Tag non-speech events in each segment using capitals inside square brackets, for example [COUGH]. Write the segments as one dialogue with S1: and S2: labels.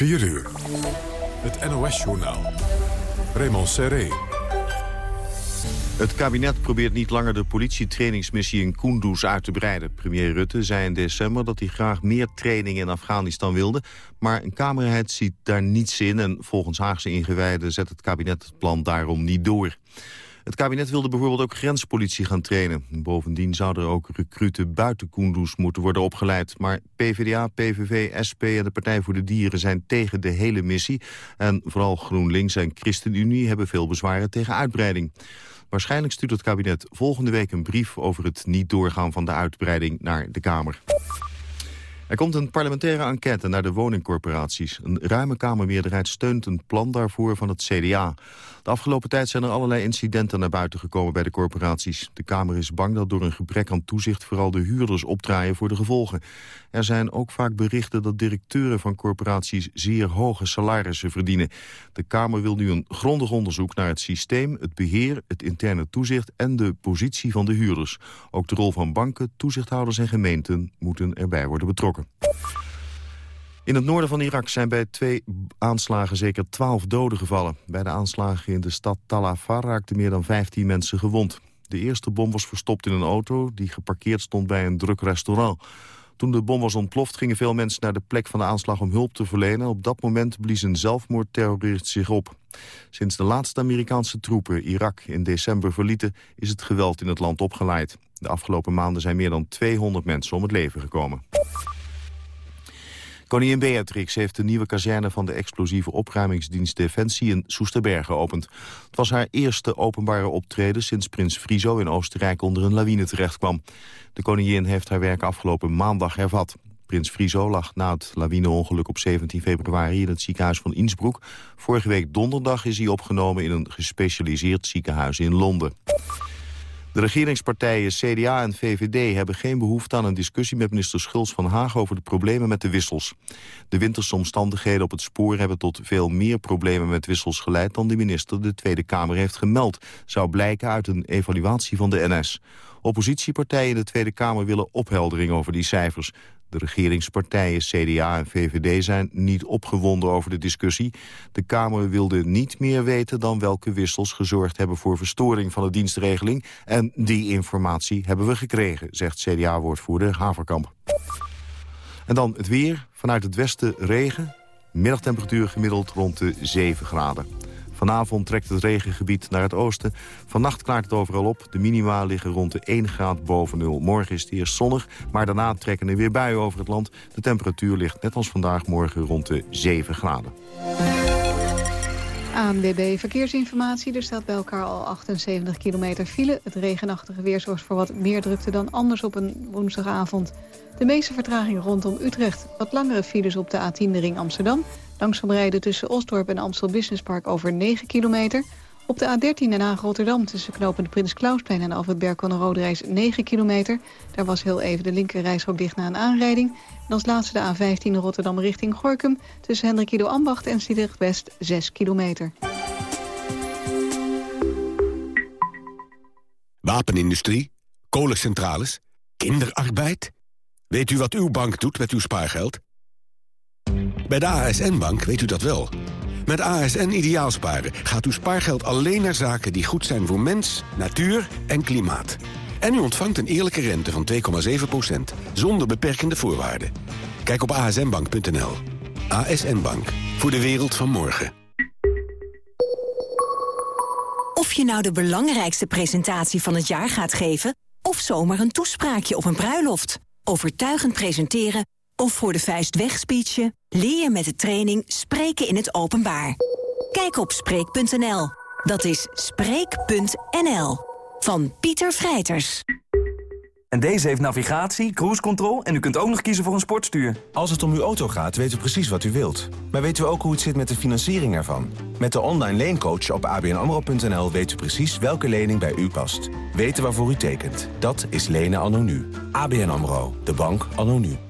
S1: 4 uur. Het NOS-journaal. Raymond Serré.
S2: Het kabinet probeert niet langer de politietrainingsmissie in Kunduz uit te breiden. Premier Rutte zei in december dat hij graag meer training in Afghanistan wilde. Maar een Kamerheid ziet daar niets in en volgens Haagse ingewijden zet het kabinet het plan daarom niet door. Het kabinet wilde bijvoorbeeld ook grenspolitie gaan trainen. Bovendien zouden er ook recruten buiten Kunduz moeten worden opgeleid. Maar PvdA, PVV, SP en de Partij voor de Dieren zijn tegen de hele missie. En vooral GroenLinks en ChristenUnie hebben veel bezwaren tegen uitbreiding. Waarschijnlijk stuurt het kabinet volgende week een brief over het niet doorgaan van de uitbreiding naar de Kamer. Er komt een parlementaire enquête naar de woningcorporaties. Een ruime Kamermeerderheid steunt een plan daarvoor van het CDA. De afgelopen tijd zijn er allerlei incidenten naar buiten gekomen bij de corporaties. De Kamer is bang dat door een gebrek aan toezicht vooral de huurders opdraaien voor de gevolgen. Er zijn ook vaak berichten dat directeuren van corporaties zeer hoge salarissen verdienen. De Kamer wil nu een grondig onderzoek naar het systeem, het beheer, het interne toezicht en de positie van de huurders. Ook de rol van banken, toezichthouders en gemeenten moeten erbij worden betrokken. In het noorden van Irak zijn bij twee aanslagen zeker twaalf doden gevallen. Bij de aanslagen in de stad Tal Afar raakten meer dan 15 mensen gewond. De eerste bom was verstopt in een auto die geparkeerd stond bij een druk restaurant. Toen de bom was ontploft gingen veel mensen naar de plek van de aanslag om hulp te verlenen. Op dat moment blies een zelfmoordterrorist zich op. Sinds de laatste Amerikaanse troepen Irak in december verlieten... is het geweld in het land opgeleid. De afgelopen maanden zijn meer dan 200 mensen om het leven gekomen. Koningin Beatrix heeft de nieuwe kazerne van de explosieve opruimingsdienst Defensie in Soesterberg geopend. Het was haar eerste openbare optreden sinds prins Friso in Oostenrijk onder een lawine terechtkwam. De koningin heeft haar werk afgelopen maandag hervat. Prins Friso lag na het lawineongeluk op 17 februari in het ziekenhuis van Innsbruck. Vorige week donderdag is hij opgenomen in een gespecialiseerd ziekenhuis in Londen. De regeringspartijen CDA en VVD hebben geen behoefte aan een discussie met minister Schulz van Haag over de problemen met de wissels. De winterse omstandigheden op het spoor hebben tot veel meer problemen met wissels geleid dan de minister de Tweede Kamer heeft gemeld, zou blijken uit een evaluatie van de NS. Oppositiepartijen in de Tweede Kamer willen opheldering over die cijfers. De regeringspartijen CDA en VVD zijn niet opgewonden over de discussie. De Kamer wilde niet meer weten dan welke wissels gezorgd hebben voor verstoring van de dienstregeling. En die informatie hebben we gekregen, zegt CDA-woordvoerder Haverkamp. En dan het weer. Vanuit het westen regen. Middagtemperatuur gemiddeld rond de 7 graden. Vanavond trekt het regengebied naar het oosten. Vannacht klaart het overal op. De minima liggen rond de 1 graad boven nul. Morgen is het eerst zonnig, maar daarna trekken er weer buien over het land. De temperatuur ligt net als vandaag morgen rond de 7 graden.
S3: ANWB Verkeersinformatie. Er staat bij elkaar al 78 kilometer file. Het regenachtige weer zorgt voor wat meer drukte dan anders op een woensdagavond. De meeste vertraging rondom Utrecht. Wat langere files op de A10 de ring Amsterdam. Langzaam rijden tussen Osdorp en Amstel Business Park over 9 kilometer. Op de A13 Den Haag-Rotterdam tussen knopende Prins Klausplein en Alfred Berkon Rode Reis 9 kilometer. Daar was heel even de linker dicht na een aanrijding. En als laatste de A15 Rotterdam richting Gorkum tussen Hendrik Ido Ambacht en Sliedrecht West 6 kilometer.
S4: Wapenindustrie, kolencentrales, kinderarbeid. Weet u wat uw bank doet met uw spaargeld? Bij de ASN-bank weet u dat wel. Met ASN Ideaalsparen gaat uw spaargeld alleen naar zaken die goed zijn voor mens, natuur en klimaat. En u ontvangt een eerlijke rente van 2,7%, zonder beperkende voorwaarden. Kijk op asnbank.nl. ASN Bank, voor de wereld van morgen.
S5: Of je nou de belangrijkste presentatie van het jaar gaat geven... of zomaar een toespraakje op een bruiloft. Overtuigend presenteren of voor de vuist wegspeechen... leer je met de training Spreken in het Openbaar. Kijk op Spreek.nl. Dat is Spreek.nl. Van Pieter Vrijters.
S6: En deze heeft navigatie, cruise control en u kunt ook nog kiezen voor een sportstuur.
S7: Als het om uw auto gaat, weten we precies wat u wilt. Maar weten we ook hoe het zit met de financiering ervan? Met de online leencoach op abnamro.nl weet u precies welke lening bij u past. Weten waarvoor u tekent. Dat is lenen anno nu. ABN AMRO. De bank anno nu.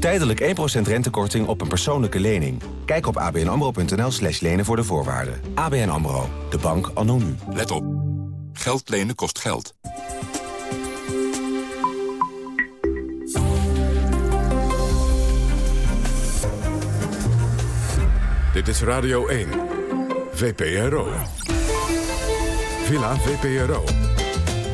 S7: Tijdelijk 1% rentekorting op een persoonlijke lening. Kijk op abnamro.nl slash lenen voor de voorwaarden. ABN AMRO, de bank anno nu.
S8: Let op. Geld lenen kost geld.
S1: Dit is Radio 1. VPRO. Villa VPRO.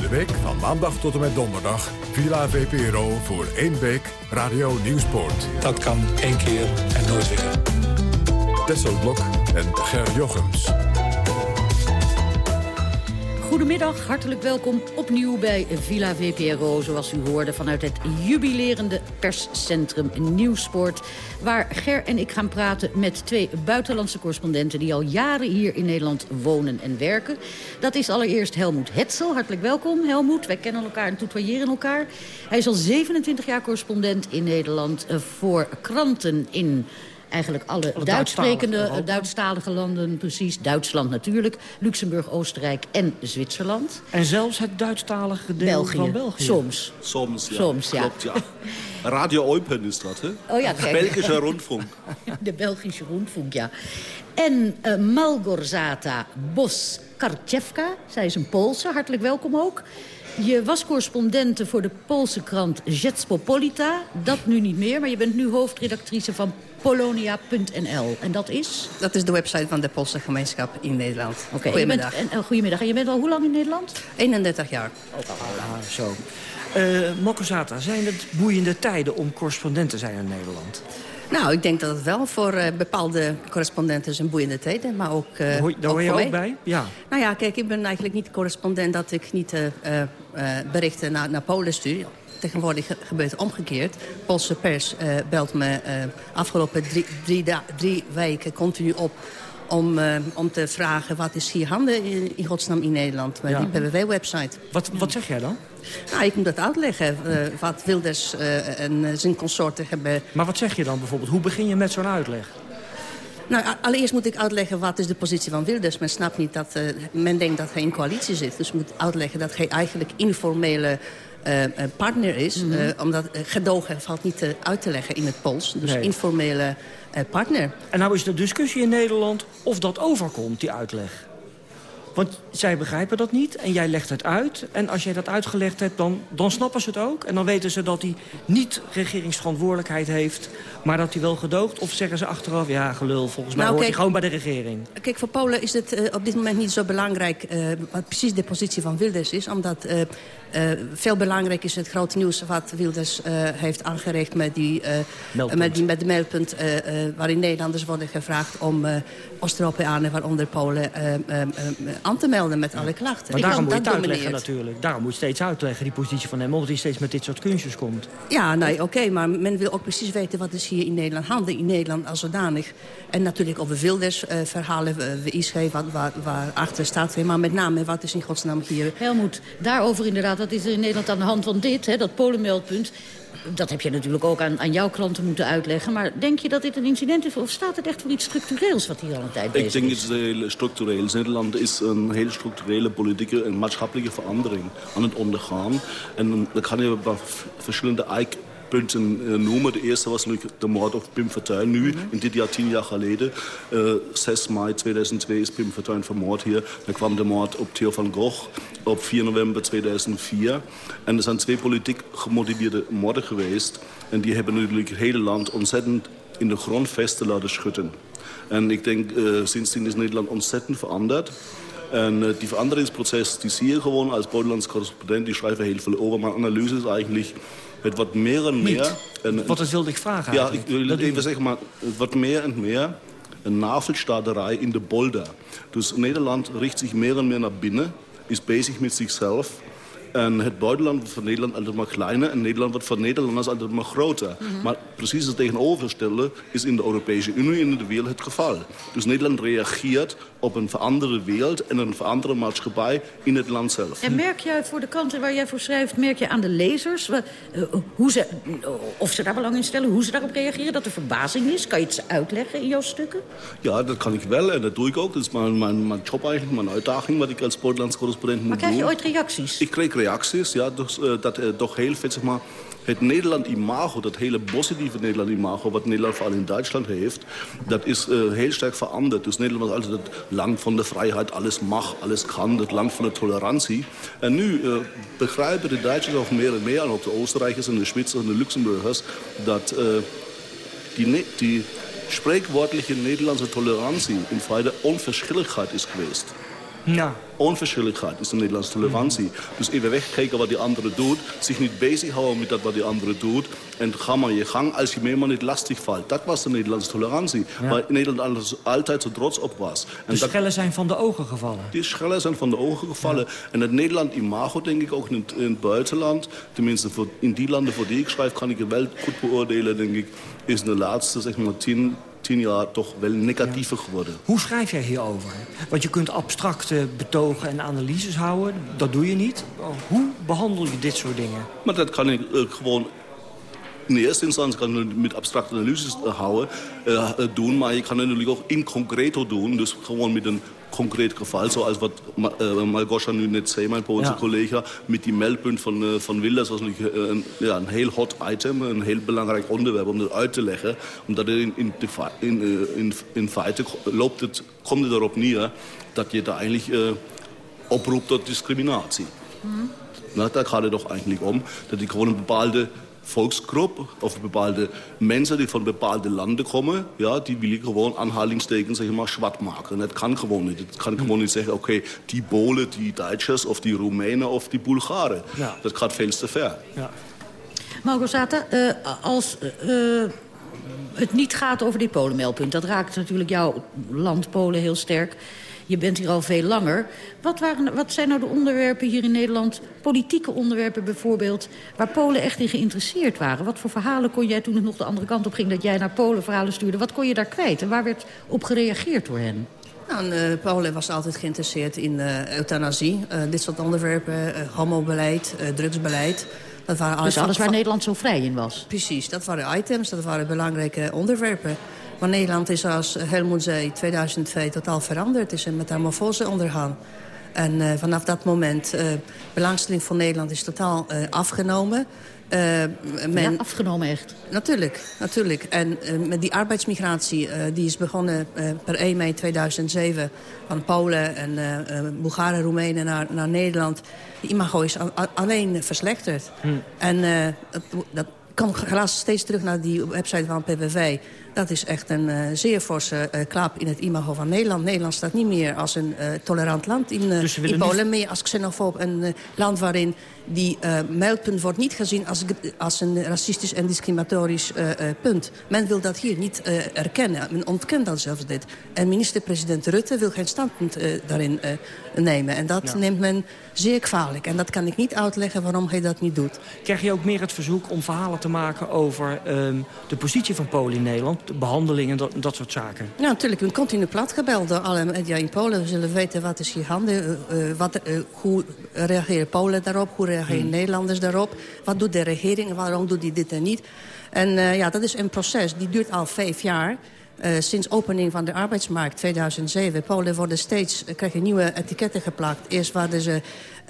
S1: Komende week van maandag tot en met donderdag... Villa VPRO voor één week Radio Nieuwspoort.
S9: Dat kan één keer en nooit weer.
S1: Tesselblok en Ger Jochems.
S10: Goedemiddag, hartelijk welkom opnieuw bij Villa VPRO... zoals u hoorde vanuit het jubilerende perscentrum Nieuwsport... waar Ger en ik gaan praten met twee buitenlandse correspondenten... die al jaren hier in Nederland wonen en werken. Dat is allereerst Helmoet Hetzel. Hartelijk welkom, Helmoet. Wij kennen elkaar en tutoyeren elkaar. Hij is al 27 jaar correspondent in Nederland... eh, voor kranten in eigenlijk alle,
S9: Alle
S10: Duitssprekende,
S9: Duitsstalige
S10: eh, Duitsstalige landen, precies. Duitsland natuurlijk, Luxemburg, Oostenrijk en Zwitserland.
S9: En zelfs het Duitsstalige deel
S10: België.
S9: van België.
S10: Soms.
S11: Soms, ja.
S10: Soms, ja.
S11: Klopt, ja. [LAUGHS] Radio Eupen is dat, hè?
S10: Oh ja, kijk.
S11: Belgische rondfunk. [LAUGHS]
S10: De Belgische rondfunk, ja. En uh, Malgorzata Bos-Karczewka, zij is een Poolse, hartelijk welkom ook. Je was correspondente voor de Poolse krant Rzeczpospolita. Dat nu niet meer, maar je bent nu hoofdredactrice van polonia.nl. En dat is?
S12: Dat is de website van de Poolse gemeenschap in Nederland.
S10: Oké,
S12: Goedemiddag.
S10: en, en goedemiddag. En je bent al hoe lang in Nederland?
S12: 31 jaar.
S9: Ah, zo. Eh Mokozata, zijn het boeiende tijden om correspondent te zijn in Nederland?
S12: Nou, ik denk dat het wel voor eh, bepaalde correspondenten zijn boeiende tijden, maar ook eh,
S9: Daar hoor, daar hoor je ook
S12: mij.
S9: bij? Ja.
S12: Nou ja, kijk, ik ben eigenlijk niet correspondent dat ik niet eh, eh, eh, berichten naar, naar Polen stuur. Tegenwoordig ge- gebeurt omgekeerd. Poolse pers eh, belt me eh, afgelopen drie, drie, drie weken continu op... Om, eh, om te vragen wat is hier handen in, in godsnaam in Nederland. Met
S9: Ja.
S12: die PWW-website.
S9: Wat, wat zeg jij dan?
S12: Nou, ik moet dat uitleggen. wat Wilders en zijn consorten hebben
S9: Maar wat zeg je dan bijvoorbeeld? Hoe begin je met zo'n uitleg?
S12: Nou, allereerst moet ik uitleggen wat is de positie van Wilders. Men snapt niet dat men denkt dat hij in coalitie zit. Dus ik moet uitleggen dat hij eigenlijk informele partner is.
S9: Mhm.
S12: eh, omdat eh, gedogen valt niet eh, uit te leggen in het Pools. Dus
S9: Nee.
S12: informele eh, partner.
S9: En nou is de discussie in Nederland of dat overkomt, die uitleg. Want zij begrijpen dat niet en jij legt het uit. En als jij dat uitgelegd hebt, dan, dan snappen ze het ook. En dan weten ze dat hij niet regeringsverantwoordelijkheid heeft... maar dat hij wel gedoogt. Of zeggen ze achteraf, ja, gelul, volgens mij
S12: Nou,
S9: hoort
S12: kijk-
S9: hij gewoon bij de regering.
S12: Kijk, voor Polen is het eh, op dit moment niet zo belangrijk... eh, wat precies de positie van Wilders is. Omdat eh, eh, veel belangrijk is het grote nieuws wat Wilders eh, heeft aangereikt... met, die, eh,
S9: Meldpunt.
S12: met, die, met de meldpunt eh, eh, waarin Nederlanders worden gevraagd... om eh Oost-Europeanen, waaronder Polen, aan te melden met alle klachten.
S9: Maar daarom moet je het uitleggen
S12: domineert.
S9: natuurlijk. Daarom moet je steeds uitleggen, die positie van hem. Omdat hij steeds met dit soort kunstjes komt.
S12: Ja, nee, oké, maar men wil ook precies weten wat is hier in Nederland handen. In Nederland als zodanig. En natuurlijk over Wilders eh, verhalen, uh, wie is hij, wat, waar, waar achter staat hij. Maar met name, wat is in godsnaam hier...
S10: Helmoet, daarover inderdaad, wat is er in Nederland aan de hand van dit, hè, dat Polenmeldpunt. Dat heb je natuurlijk ook aan, aan jouw klanten moeten uitleggen. Maar denk je dat dit een incident is of staat het echt voor iets structureels wat hier al een tijd
S11: Ik
S10: bezig
S11: denk
S10: is?
S11: het is heel structureel. Nederland is een hele structurele politieke en maatschappelijke verandering aan het ondergaan. En dan kan je wel verschillende eikpunten eh. De eerste was de moord op Pim Fortuyn nu, in dit jaar tien jaar geleden. Eh 6 mei 2002 is Pim Fortuyn vermoord hier. Dan kwam de moord op Theo van Gogh op 4 november 2004. En er zijn twee politiek gemotiveerde moorden geweest. En die hebben natuurlijk het hele land ontzettend in de grond laten schudden. En ik denk, uh, sindsdien is Nederland ontzettend veranderd. En uh, die veranderingsproces, die zie je gewoon als buitenlands correspondent. Die schrijven heel veel over. Mijn analyse is eigenlijk Het wordt meer en meer...
S9: Een, Wat dat wilde ik vragen
S11: Ja, ik wil even zeggen, maar het wordt meer en meer een navelstaterij in de bolder. Dus Nederland richt zich meer en meer naar binnen, is bezig met zichzelf en het buitenland wordt voor Nederland altijd maar kleiner... en Nederland wordt voor Nederlanders altijd maar groter. Mhm. Maar precies het tegenovergestelde is in de Europese Unie en in de wereld het geval. Dus Nederland reageert op een veranderde wereld en een veranderde maatschappij in het land zelf.
S10: En merk je voor de kanten waar jij voor schrijft... merk je aan de lezers uh, hoe ze, of ze daar belang in stellen... hoe ze daarop reageren, dat er verbazing is? Kan je het ze uitleggen in jouw stukken?
S11: Ja, dat kan ik wel en dat doe ik ook. Dat is mijn, mijn, mijn job eigenlijk, mijn uitdaging... wat ik als buitenlandscorrespondent moet
S10: doen. Maar krijg je ooit reacties?
S11: Ik kreeg ja, dus, uh, dat uh, toch heel zeg maar het Nederland-imago, dat hele positieve Nederland-imago... wat Nederland vooral in Duitsland heeft, dat is uh, heel sterk veranderd. Dus Nederland was altijd het land van de vrijheid, alles mag, alles kan, het land van de tolerantie. En nu uh, begrijpen de Duitsers ook meer en meer, en ook de Oostenrijkers en de Zwitsers en de Luxemburgers... dat die, die Nederlandse tolerantie in feite onverschilligheid is geweest.
S9: Ja.
S11: Onverschilligheid is de Nederlandse tolerantie. Dus even wegkijken wat die andere doet. Zich niet bezighouden met dat wat die andere doet. En ga maar je gang als je me maar niet lastig valt. Dat was de Nederlandse tolerantie. Ja. Waar Nederland altijd zo trots op was.
S9: En de schellen zijn van de ogen gevallen.
S11: Die schellen zijn van de ogen gevallen. Ja. En het Nederland imago denk ik ook in het, in het buitenland. Tenminste voor, in die landen voor die ik schrijf kan ik het wel goed beoordelen denk ik. Is de laatste zeg maar tien tien jaar toch wel negatiever geworden.
S9: Hoe schrijf jij hierover? Want je kunt abstracte betogen en analyses houden. Dat doe je niet. Hoe behandel je dit soort dingen?
S11: Maar dat kan ik uh, gewoon... In eerste instantie kan ik met abstracte analyses uh, houden, uh, doen. Maar je kan het natuurlijk ook in concreto doen. Dus gewoon met een concreet geval, zoals wat uh, Malgosha nu net zei, mijn Poolse ja. collega, met die meldpunt van, uh, van Wilders was natuurlijk een, ja, een heel hot item, een heel belangrijk onderwerp om dat uit te leggen. Omdat in, in, in, in, in feite loopt het, komt het erop neer dat je daar eigenlijk uh, oproept tot discriminatie. Mm. Nou, daar gaat het toch eigenlijk om. Dat ik gewoon een bepaalde volksgroep of bepaalde mensen die van bepaalde landen komen, ja, die willen gewoon aanhalingstekens zeg maar, zwart maken. Dat kan gewoon niet. Het kan gewoon niet zeggen, oké, okay, die Polen, die Duitsers of die Roemenen of die Bulgaren. Ja. Dat gaat veel te ver. Ja.
S10: Margosata, uh, als uh, het niet gaat over dit Polenmeldpunt... dat raakt natuurlijk jouw land Polen heel sterk... Je bent hier al veel langer. Wat, waren, wat zijn nou de onderwerpen hier in Nederland, politieke onderwerpen bijvoorbeeld... waar Polen echt in geïnteresseerd waren? Wat voor verhalen kon jij toen het nog de andere kant op ging... dat jij naar Polen verhalen stuurde? Wat kon je daar kwijt en waar werd op gereageerd door hen?
S12: Nou, uh, Polen was altijd geïnteresseerd in uh, euthanasie. Uh, dit soort onderwerpen, homobeleid, drugsbeleid...
S10: Dat waren dus alles waar Nederland zo vrij in was?
S12: Precies, dat waren items, dat waren belangrijke onderwerpen. Maar Nederland is als Helmoet zei 2002 totaal veranderd. Het is een metamorfose ondergaan. En uh, vanaf dat moment, uh, belangstelling voor Nederland is totaal uh, afgenomen.
S10: men, ja, afgenomen echt?
S12: Natuurlijk, natuurlijk. En met die arbeidsmigratie, die is begonnen per 1 mei 2007... van Polen en Bulgaren, Roemenen naar, naar Nederland. Die imago is alleen verslechterd. Hm. En dat, dat komt helaas steeds terug naar die website van PVV. Dat is echt een uh, zeer forse uh, klap in het imago van Nederland. Nederland staat niet meer als een uh, tolerant land in, dus in Polen. Meer als xenofoob. Een land waarin die meldpunt wordt niet gezien als, als een racistisch en discriminatorisch punt. Men wil dat hier niet erkennen. Men ontkent dan zelfs dit. En minister-president Rutte wil geen standpunt daarin nemen. En dat ja. neemt men zeer kwalijk. En dat kan ik niet uitleggen waarom hij dat niet doet.
S9: Krijg je ook meer het verzoek om verhalen te maken over um, de positie van Polen in Nederland? De behandeling en dat, dat soort zaken?
S12: Ja, natuurlijk. We continu plat gebeld door alle media in Polen. We zullen weten wat is hier handen. Uh, uh, wat, uh, hoe reageren Polen daarop? Hoe reageren hmm. Nederlanders daarop? Wat doet de regering? Waarom doet die dit en niet? En ja, dat is een proces. Die duurt al vijf jaar. Uh, sinds opening van de arbeidsmarkt 2007. Polen worden steeds, uh, krijgen nieuwe etiketten geplakt. Eerst waren ze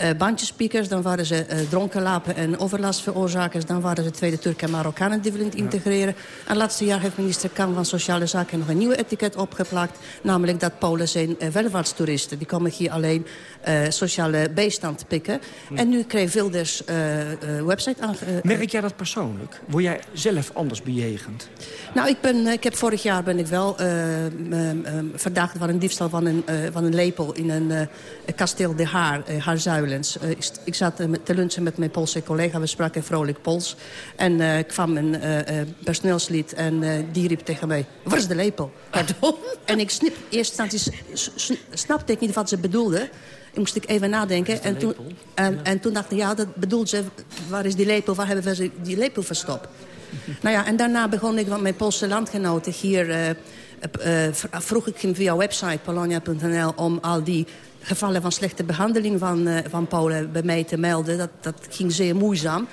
S12: uh, bandjespiekers, dan waren ze uh, dronkenlapen en overlastveroorzakers... dan waren ze Tweede Turken en Marokkanen die willen integreren. En laatste jaar heeft minister Kam van Sociale Zaken nog een nieuw etiket opgeplakt. Namelijk dat Polen zijn uh, welvaartstoeristen. Die komen hier alleen sociale bijstand pikken. Hm. En nu kreeg Wilders website aan...
S9: Merk jij dat persoonlijk? Word jij zelf anders bejegend?
S12: Nou, ik, ben, ik heb vorig jaar ben ik wel verdacht van een diefstal van een, van een lepel... in een kasteel De Haar, Haarzuilen Uh, ik, zat uh, te lunchen met mijn Poolse collega. We spraken vrolijk Pools. En uh, kwam een personeelslid en die riep tegen mij... Waar is de lepel? [LAUGHS] Pardon? en ik snip, eerst snapte ik niet wat ze bedoelde. Ik moest ik even nadenken. En toen, en, en, toen dacht ik, ja, dat bedoelt ze... Waar is die lepel? Waar hebben we die lepel verstopt? [LAUGHS] nou ja, en daarna begon ik met mijn Poolse landgenoten hier... vroeg ik hem via website polonia.nl om al die gevallen van slechte behandeling van, uh, van Polen bij mij te melden. Dat, dat ging zeer moeizaam.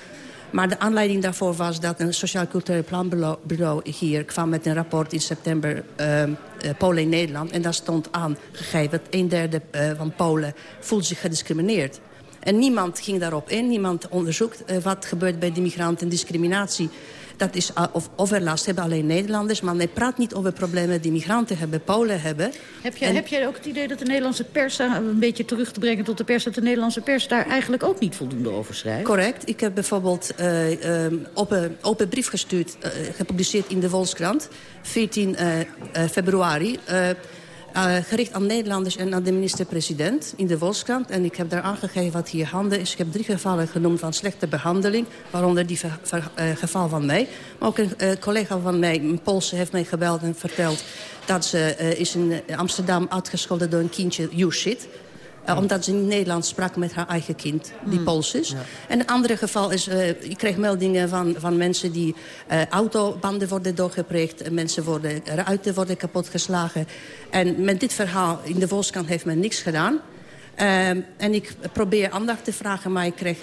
S12: Maar de aanleiding daarvoor was dat een Sociaal-Cultureel Planbureau hier kwam met een rapport in september uh, uh, Polen in Nederland. En daar stond aangegeven dat een derde van Polen voelt zich gediscrimineerd. En niemand ging daarop in, niemand onderzoekt wat gebeurt bij de migranten en discriminatie dat is uh, of overlast hebben alleen Nederlanders. Maar men praat niet over problemen die migranten hebben, Polen hebben.
S10: Heb jij, heb jij ook het idee dat de Nederlandse pers... een beetje terug te brengen tot de pers... dat de Nederlandse pers daar eigenlijk ook niet voldoende over schrijft?
S12: Correct. Ik heb bijvoorbeeld uh, um, op een open brief gestuurd... Uh, gepubliceerd in de Volkskrant, 14 februari... Uh, gericht aan Nederlanders en aan de minister-president in de Volkskrant. En ik heb daar aangegeven wat hier handen is. Ik heb drie gevallen genoemd van slechte behandeling. Waaronder die uh, geval van mij. Maar ook een uh, collega van mij, een Poolse, heeft mij gebeld en verteld... dat ze is in Amsterdam uitgescholden door een kindje, you shit... Uh, omdat ze niet Nederlands sprak met haar eigen kind, die mm. Pools is. En een ander geval is, uh, ik kreeg meldingen van, van mensen die uh, autobanden worden doorgepreegd. Mensen worden, ruiten worden kapotgeslagen. En met dit verhaal in de Volkskrant heeft men niks gedaan. Uh, en ik probeer aandacht te vragen, maar ik kreeg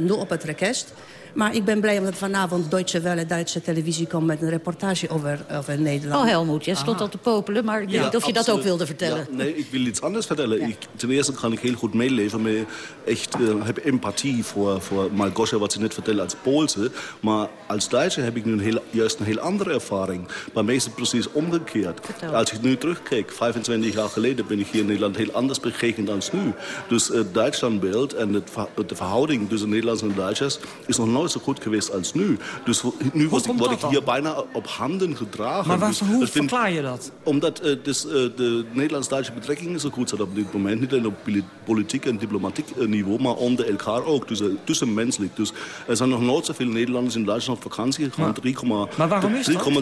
S12: nul op het request. Maar ik ben blij omdat vanavond Deutsche Welle, Duitse televisie... komt met een reportage over, over Nederland.
S10: Oh, Helmoet, jij stond al te popelen, maar ik weet niet of je dat ook wilde vertellen.
S11: Ja, nee, ik wil iets anders vertellen. Ik, ten eerste kan ik heel goed meeleven. Met echt, uh, heb empathie voor, voor Malgosia, wat ze net vertellen als Poolse. Maar als Duitse heb ik nu een heel, juist een heel andere ervaring. Bij mij is het precies omgekeerd. Als ik nu terugkijk, 25 jaar geleden ben ik hier in Nederland heel anders begekend dan nu. Dus het Duitslandbeeld en het, de verhouding tussen Nederlanders en Duitsers is nog nooit nooit zo goed geweest als nu. Dus nu word ik, word ik hier bijna op handen gedragen.
S9: Maar
S11: dus,
S9: hoe verklaar je dat?
S11: Omdat uh, dus, uh, de Nederlands-Duitse betrekkingen zo goed zijn op dit moment. Niet alleen op politiek en diplomatiek uh, niveau, maar onder elkaar ook. Dus, tussenmenselijk. Dus er zijn nog nooit zoveel Nederlanders in Duitsland op vakantie gegaan.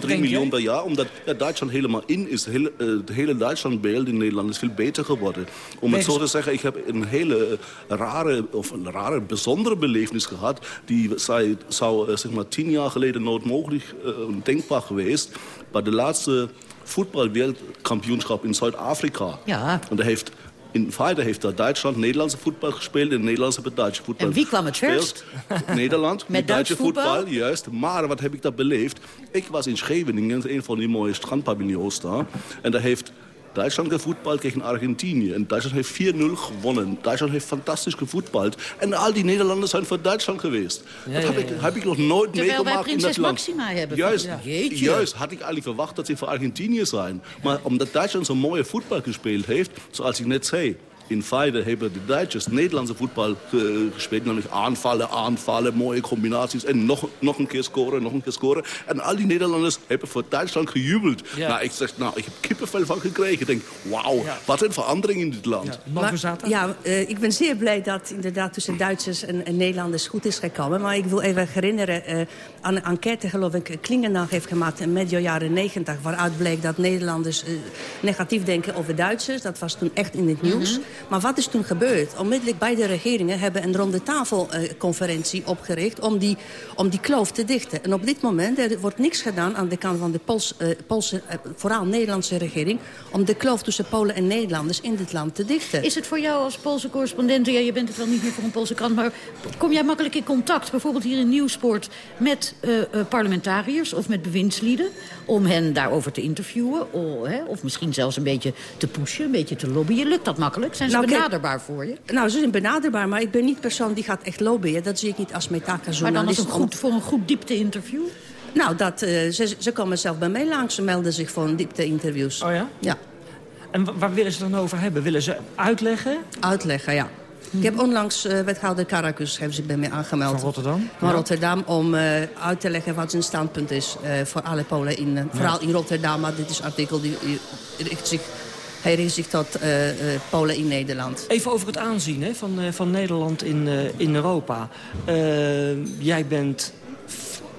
S11: 3,3 miljoen per jaar. Omdat ja, Duitsland helemaal in is. Heel, het hele Duitslandbeeld in Nederland is veel beter geworden. Om het zo te zeggen, ik heb een hele rare, of een rare, bijzondere belevenis gehad. Die zij zou zeg maar, tien jaar geleden nooit mogelijk uh, denkbaar geweest. Bij de laatste voetbalwereldkampioenschap in Zuid-Afrika.
S10: Ja.
S11: En daar heeft in feite heeft daar Duitsland Nederlandse voetbal gespeeld... en Nederland heeft Duitse voetbal
S10: En wie kwam het verst? [LAUGHS]
S11: Nederland, met Duitse voetbal? voetbal? Juist, maar wat heb ik daar beleefd? Ik was in Scheveningen, een van die mooie strandpavillons daar. En daar heeft Duitsland gevoetbald tegen Argentinië. En Duitsland heeft 4-0 gewonnen. Duitsland heeft fantastisch gevoetbald. En al die Nederlanders zijn voor Duitsland geweest. Ja, dat heb, ik, heb ik nog nooit meegemaakt in dat land.
S10: Maxima hebben.
S11: Juist, ja. juist had ik eigenlijk verwacht dat ze voor Argentinië zijn. Maar omdat Duitsland zo'n mooie voetbal gespeeld heeft, zoals ik net zei in feite hebben de Duitsers Nederlandse voetbal gespeeld. Namelijk aanvallen, aanvallen, mooie combinaties. En nog, nog een keer scoren, nog een keer scoren. En al die Nederlanders hebben voor Duitsland gejubeld. Ja. Nou, ik zeg, nou, ik heb kippenvel van gekregen. Ik denk, wauw, wat een verandering in dit land.
S12: Ja, ja uh, ik ben zeer blij dat inderdaad tussen Duitsers en, en, Nederlanders goed is gekomen. Maar ik wil even herinneren uh, aan een enquête, geloof ik, Klingendag heeft gemaakt in medio jaren negentig. Waaruit bleek dat Nederlanders uh, negatief denken over Duitsers. Dat was toen echt in het nieuws. Mm -hmm. Maar wat is toen gebeurd? Onmiddellijk beide regeringen hebben een ronde tafelconferentie uh, opgericht... Om die, om die kloof te dichten. En op dit moment er wordt niks gedaan aan de kant van de Pools, Poolse, uh, vooral Nederlandse regering... om de kloof tussen Polen en Nederlanders in dit land te dichten.
S10: Is het voor jou als Poolse correspondent... ja, je bent het wel niet meer voor een Poolse krant... maar kom jij makkelijk in contact, bijvoorbeeld hier in Nieuwsport... met parlementariërs of met bewindslieden... om hen daarover te interviewen... Of, hè, of misschien zelfs een beetje te pushen, een beetje te lobbyen? Lukt dat makkelijk? Zijn ze nou, benaderbaar voor je?
S12: Nou, ze zijn benaderbaar, maar ik ben niet persoon die gaat echt lobbyen. Dat zie ik niet als mijn taak als
S10: Maar dan is het goed, voor een goed diepte-interview?
S12: Nou, dat, uh, ze, ze komen zelf bij mij langs. Ze melden zich voor een diepte-interviews.
S9: Oh ja?
S12: Ja.
S9: En waar willen ze dan over hebben? Willen ze uitleggen?
S12: Uitleggen, ja. Ik heb onlangs uh, wethouder Carakus heeft zich bij mij aangemeld.
S9: Van Rotterdam?
S12: Van Rotterdam, om uh, uit te leggen wat zijn standpunt is uh, voor alle Polen. In, vooral in Rotterdam, maar dit is artikel die richt zich hij richt zich tot Polen in Nederland.
S9: Even over het aanzien hè, van, van Nederland in, in Europa. jij bent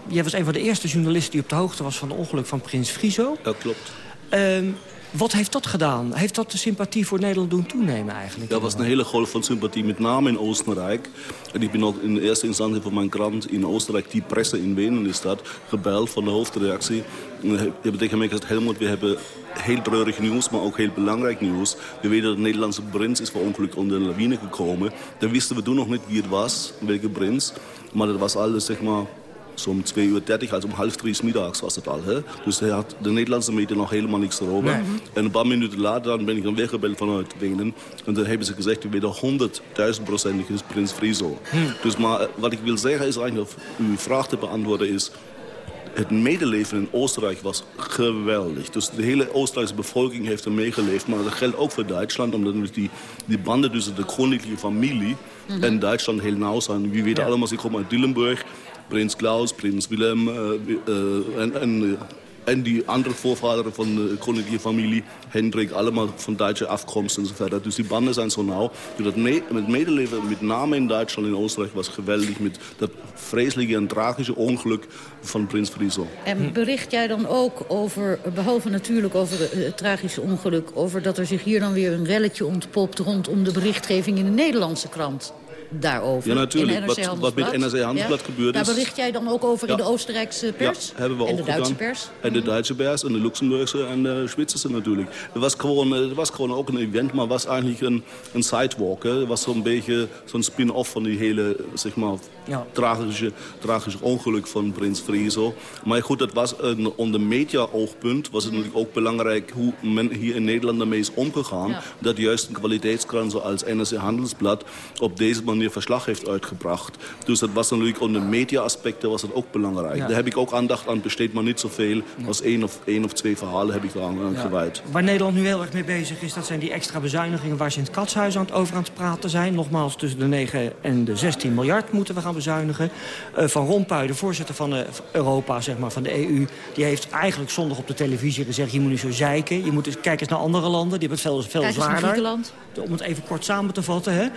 S9: jij was een van de eerste journalisten die op de hoogte was van het ongeluk van Prins Friso.
S11: Dat klopt.
S9: Ehm, wat heeft dat gedaan? Heeft dat de sympathie voor Nederland doen toenemen eigenlijk?
S11: Dat was een hele golf van sympathie, met name in Oostenrijk. En ik ben ook in de eerste instantie van mijn krant in Oostenrijk, die presse in Wenen is dat, gebeld van de hoofdreactie. Je hebben tegen mij gezegd, Helmut, we hebben heel treurig nieuws, maar ook heel belangrijk nieuws. We weten dat de Nederlandse prins is voor ongeluk onder de lawine gekomen. Dan wisten we toen nog niet wie het was, welke prins. Maar dat was alles, zeg maar, zo om 2 uur 30, also om half drie middags was het al. Hè? Dus hij had de Nederlandse media nog helemaal niks erover. Nee. En een paar minuten later dan ben ik dan weggebeld vanuit Wenen. En dan hebben ze gezegd, we weten 100.000 procent is Prins Friso. Hm. Dus maar wat ik wil zeggen is eigenlijk, uw vraag te beantwoorden is... Het medeleven in Oostenrijk was geweldig. Dus de hele Oostenrijkse bevolking heeft er meegeleefd. Maar dat geldt ook voor Duitsland. Omdat die, die banden tussen de koninklijke familie mm -hmm. en Duitsland heel nauw zijn. Wie weet ja. allemaal, ik kom uit Dillenburg. Prins Klaus, Prins Willem uh, en, en, en, die andere voorvaderen van de koninklijke familie, Hendrik, allemaal van Duitse afkomst en zo verder. Dus die banden zijn zo nauw. Dus dat me met medeleven, met name in Duitsland en Oostenrijk, was geweldig. Met dat vreselijke en tragische ongeluk van Prins Friso.
S10: En bericht jij dan ook over, behalve natuurlijk over het tragische ongeluk... over dat er zich hier dan weer een relletje ontpopt rondom de berichtgeving in de Nederlandse krant? Daarover.
S11: Ja, natuurlijk. Wat, wat met NRC Handelsblad gebeurd is.
S10: Daar bericht jij dan ook over in de Oostenrijkse pers?
S11: Ja, hebben we
S10: en
S11: ook
S10: de Duitse pers?
S11: En de Duitse pers en de Luxemburgse en de Zwitserse natuurlijk. Het was gewoon, het was gewoon ook een event, maar was eigenlijk een, een sidewalk. Het was zo'n beetje zo'n spin-off van die hele, zeg maar, tragische, tragische ongeluk van Prins Friso. Maar goed, dat was een, onder media-oogpunt was het natuurlijk ook belangrijk hoe men hier in Nederland daarmee is omgegaan. Dat juist een kwaliteitskrant zoals NRC Handelsblad op deze manier manier verslag heeft uitgebracht. Dus dat was natuurlijk onder media-aspecten was ook belangrijk. Daar heb ik ook aandacht aan besteed, maar niet zoveel. Als één of, één of twee verhalen heb ik daar aan ja. gewijd.
S9: Waar Nederland nu heel erg mee bezig is, dat zijn die extra bezuinigingen... waar ze in het katshuis aan het over aan het praten zijn. Nogmaals, tussen de 9 en de 16 miljard moeten we gaan bezuinigen. Uh, van Rompuy, de voorzitter van uh, Europa, zeg maar, van de EU... die heeft eigenlijk zondag op de televisie gezegd... je moet niet zo zeiken, je moet eens kijken eens naar andere landen. Die hebben het veel, veel
S10: Kijk
S9: zwaarder. Om het even kort samen te vatten. Hè.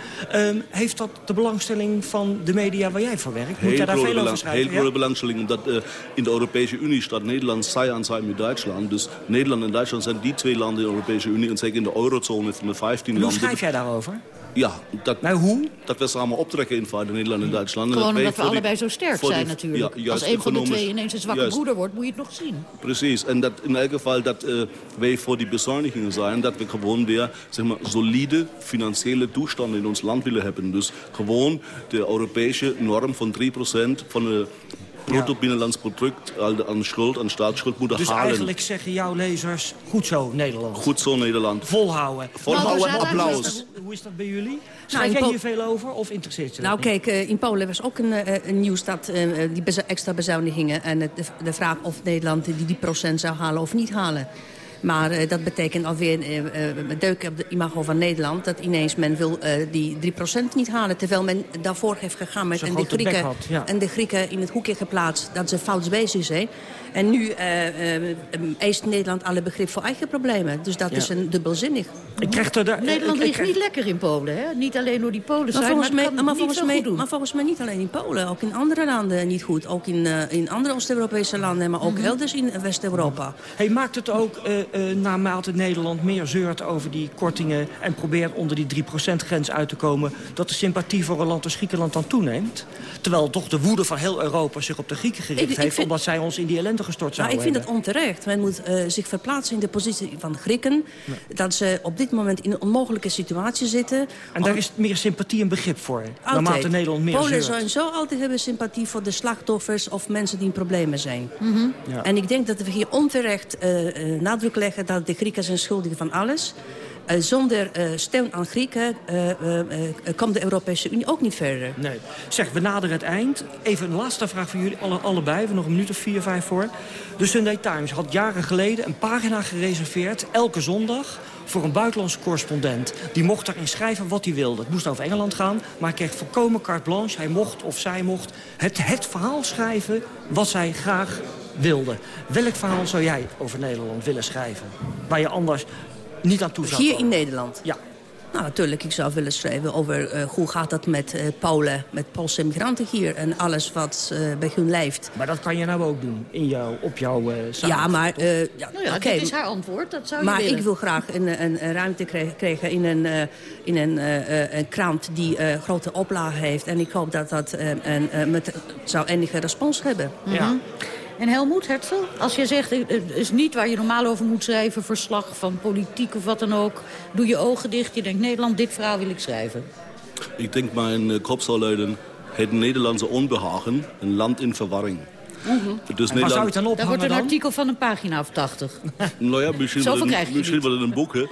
S9: Um, heeft dat de belangstelling van de media waar jij voor werkt? Moet jij daar veel over schrijven?
S11: Heel grote belangstelling, omdat uh, in de Europese Unie staat Nederland zij aan zij met Duitsland. Dus Nederland en Duitsland zijn die twee landen in de Europese Unie. En zeker in de eurozone van de 15 landen.
S9: Hoe schrijf jij daarover?
S11: Ja, dat,
S9: maar hoe?
S11: dat we samen optrekken in feite Nederland en Duitsland.
S10: Gewoon
S11: en
S10: omdat we allebei zo sterk zijn natuurlijk. Ja, Als een van de twee ineens een zwakke juist. broeder wordt, moet je het nog zien.
S11: Precies, en dat in elk geval dat uh, wij voor die bezuinigingen zijn. Dat we gewoon weer zeg maar, solide financiële toestanden in ons land willen hebben. Dus gewoon de Europese norm van 3% van de bruto binnenlands product aan schuld, aan staatsschuld moeten
S9: dus
S11: halen.
S9: Dus eigenlijk zeggen jouw lezers, goed zo Nederland.
S11: Goed zo Nederland.
S9: Volhouden.
S11: Volhouden en applaus.
S9: Hoe is dat bij jullie? Schrijf nou, jij hier veel over of interesseert je
S12: Nou kijk, uh, in Polen was ook een, uh, een nieuws dat uh, die extra bezuinigingen... en de, de, vraag of Nederland die, die procent zou halen of niet halen. Maar uh, dat betekent alweer uh, uh, deuk op de imago van Nederland... dat ineens men wil die 3% niet halen. Terwijl men daarvoor heeft gegaan met en de, Grieken, had, ja. en de Grieken in het hoekje geplaatst... dat ze fout bezig zijn. En nu eist Nederland alle begrip voor eigen problemen. Dus dat ja. is een dubbelzinnig.
S9: Ik krijg er
S10: Nederland ligt niet lekker in Polen, hè? Niet alleen door die Polen zijn,
S12: maar,
S10: maar,
S12: maar, volgens mij, maar volgens mij niet alleen in Polen. Ook in andere landen niet goed. Ook in, in andere Oost-Europese landen, maar ook mm -hmm. elders in West-Europa.
S9: Hey, maakt het ook uh, naarmate Nederland meer zeurt over die kortingen... en probeert onder die 3%-grens uit te komen... dat de sympathie voor een land als Griekenland dan toeneemt? Terwijl toch de woede van heel Europa zich op de Grieken gericht ik, heeft... Ik vind, omdat zij ons in die ellende gestort zouden
S12: nou, Ik vind het onterecht. Men moet uh, zich verplaatsen in de positie van de Grieken. Dat ze op dit moment in een onmogelijke situatie zitten.
S9: En daar is meer sympathie en begrip voor,
S12: altijd.
S9: naarmate Nederland meer
S12: Polen
S9: zeurt.
S12: zo altijd hebben sympathie voor de slachtoffers... of mensen die in problemen zijn. Mm -hmm. ja. En ik denk dat we hier onterecht uh, uh, nadruk leggen... dat de Grieken zijn schuldigen van alles. Uh, zonder uh, steun aan Grieken uh, komt de Europese Unie ook niet verder.
S9: Nee. Zeg, we naderen het eind. Even een laatste vraag voor jullie, alle, allebei. We hebben nog een minuut of vier, vijf voor. De Sunday Times had jaren geleden een pagina gereserveerd... elke zondag voor een buitenlandse correspondent. Die mocht daarin schrijven wat hij wilde. Het moest over Engeland gaan, maar kreeg volkomen carte blanche. Hij mocht of zij mocht het, het verhaal schrijven wat zij graag wilde. Welk verhaal zou jij over Nederland willen schrijven? Waar je anders niet aan toe zou
S12: Hier
S9: komen.
S12: in Nederland?
S9: Ja.
S12: Nou, natuurlijk. Ik zou willen schrijven over eh, hoe gaat het met eh, Polen, met Poolse migranten hier en alles wat eh, bij hun leeft.
S9: Maar dat kan je nou ook doen in jouw, op jouw eh site.
S12: Ja, maar... eh, ja,
S10: Nou ja, dit is haar antwoord. Dat zou je
S12: Maar
S10: willen.
S12: ik wil graag een, een, een ruimte krijgen, krijgen in, een, eh, in een, een krant die eh, grote oplagen heeft. En ik hoop dat dat eh, een, eh, met, zou enige respons hebben.
S10: Mhm. En Helmoet Herzl, als je zegt, het is niet waar je normaal over moet schrijven... verslag van politiek of wat dan ook, doe je ogen dicht. Je denkt, Nederland, dit verhaal wil ik schrijven.
S11: Ik denk mijn eh, kop zou luiden... het Nederlandse onbehagen, een land in verwarring. Dus
S9: waar zou je het dan
S10: wordt een
S9: dan?
S10: artikel van een pagina of 80. [LAUGHS]
S11: Nou ja, misschien, wel, een, misschien wel een boek, hè.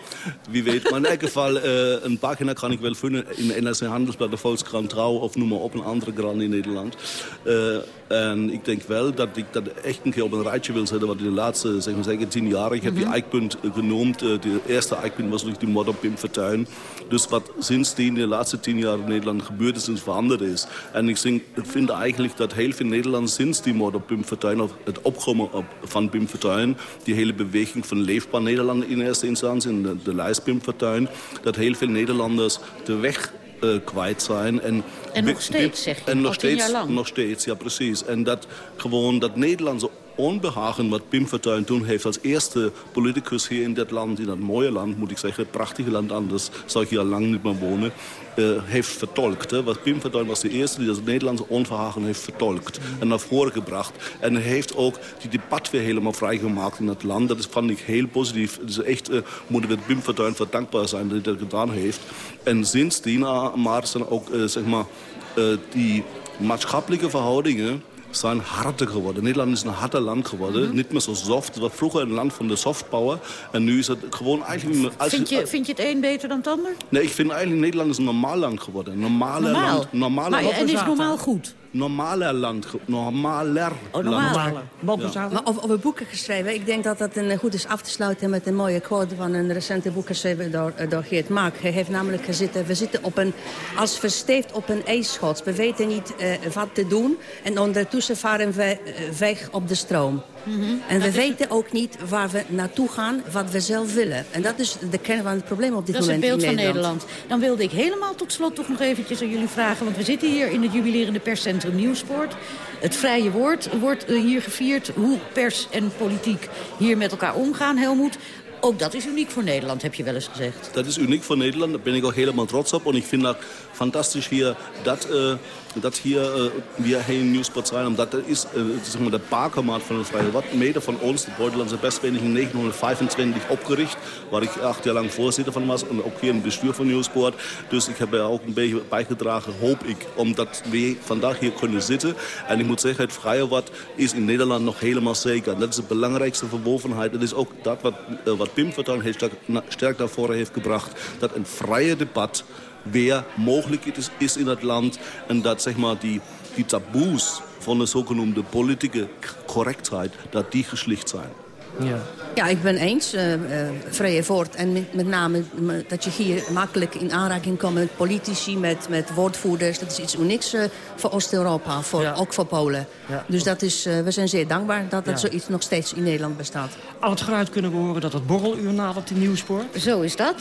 S11: wie weet. Maar in elk geval, eh, een pagina kan ik wel vinden in NRC Handelsblad, de Volkskrant Trouw of noem maar op, een andere krant in Nederland. Eh, en ik denk wel dat ik dat echt een keer op een rijtje wil zetten, wat in de laatste zeg maar, zeker tien jaar, ik heb die eikpunt eh, genoemd. Eh, de eerste eikpunt was natuurlijk die moord op Pim Fortuyn. Dus wat sindsdien in de laatste tien jaar in Nederland gebeurd is en veranderd is. En ik vind eigenlijk dat heel veel Nederlanders sinds die moord op Pim Fortuyn, het opkomen op, van Pim Fortuyn, die hele beweging van Leefbaar Nederland in eerste instantie, en de, de lijst Pim Fortuyn, dat heel veel Nederlanders de weg eh, kwijt zijn. En,
S10: En nog steeds, zeg je,
S11: En
S10: al
S11: nog
S10: tien
S11: steeds,
S10: jaar lang.
S11: nog steeds, ja precies. En dat gewoon dat Nederlandse onbehagen wat Pim Fortuyn toen heeft als eerste politicus hier in dat land, in dat mooie land, moet ik zeggen, het prachtige land, anders zou ik hier lang niet meer wonen, eh, heeft vertolkt. Hè. Want Pim Fortuyn was de eerste die dat Nederlandse onverhagen heeft vertolkt en naar voren gebracht. En heeft ook die debat weer helemaal vrijgemaakt in het land. Dat is, vond ik heel positief. Dus echt eh, moeten we Pim voor dankbaar zijn dat hij dat gedaan heeft. En sindsdien ah, maar zijn ook, eh, zeg maar, die maatschappelijke verhoudingen zijn harder geworden. Nederland is een harder land geworden. Niet meer zo soft. Het was vroeger een land van de soft power. En nu is het gewoon eigenlijk... Als
S10: Vind je, vind je het een beter dan het ander?
S11: Nee, ik vind eigenlijk Nederland is een normaal land geworden. Een normale
S10: Normaal?
S11: land. Normale
S10: Maar,
S11: land.
S10: en is normaal goed?
S11: Normaler land.
S10: Oh,
S11: land.
S10: normaler.
S11: Ja.
S12: Maar over, over boeken geschreven, ik denk dat dat een, goed is af te sluiten met een mooie quote van een recente boek geschreven door, eh, door Geert Maak. Hij heeft namelijk gezeten, we zitten op een, als versteefd op een ijsschot. We weten niet eh, wat te doen en ondertussen varen we eh, weg op de stroom. En we weten ook niet waar we naartoe gaan, wat we zelf willen. En dat is de kern van het probleem op dit
S10: Dat is het
S12: moment
S10: beeld
S12: in
S10: van
S12: Nederland.
S10: Nederland. Dan wilde ik helemaal tot slot toch nog eventjes aan jullie vragen... want we zitten hier in het jubilerende perscentrum Nieuwsport. Het vrije woord wordt eh, hier gevierd. Hoe pers en politiek hier met elkaar omgaan, Helmoet. Ook dat is uniek voor Nederland, heb je wel eens gezegd.
S11: Dat is uniek voor Nederland, daar ben ik ook helemaal trots op. En ik vind dat fantastisch hier, dat, eh, dat hier weer geen nieuwspot zijn. Omdat dat is eh, zeg maar de bakermaat van het vrije wat. Mede van ons, de Buitenlandse Persvereniging, in 1925 opgericht. Waar ik acht jaar lang voorzitter van was. En ook hier in het bestuur van Nieuwsport. Dus ik heb er ook een beetje bijgedragen, hoop ik. Omdat we vandaag hier kunnen zitten. En ik moet zeggen, het vrije wat is in Nederland nog helemaal zeker. Dat is de belangrijkste verwovenheid. Dat is ook dat wat, eh, wat Pim sterk, sterk heeft gebracht. Dat een vrije debat weer mogelijk is, in het land. En dat zeg maar, die, die taboes van de zogenoemde politieke correctheid, dat die geslicht zijn.
S9: Ja.
S12: Ja, ik ben eens, eh eh, vrije woord. En met, met name m- dat je hier makkelijk in aanraking komt met politici, met, met woordvoerders. Dat is iets unieks eh, voor Oost-Europa, voor, ook voor Polen.
S9: Ja.
S12: Dus dat is, eh, we zijn zeer dankbaar dat dat
S9: Ja.
S12: zoiets nog steeds in Nederland bestaat.
S9: Al het geluid kunnen we horen dat het borreluur nadert in Nieuwsport.
S10: Zo is dat.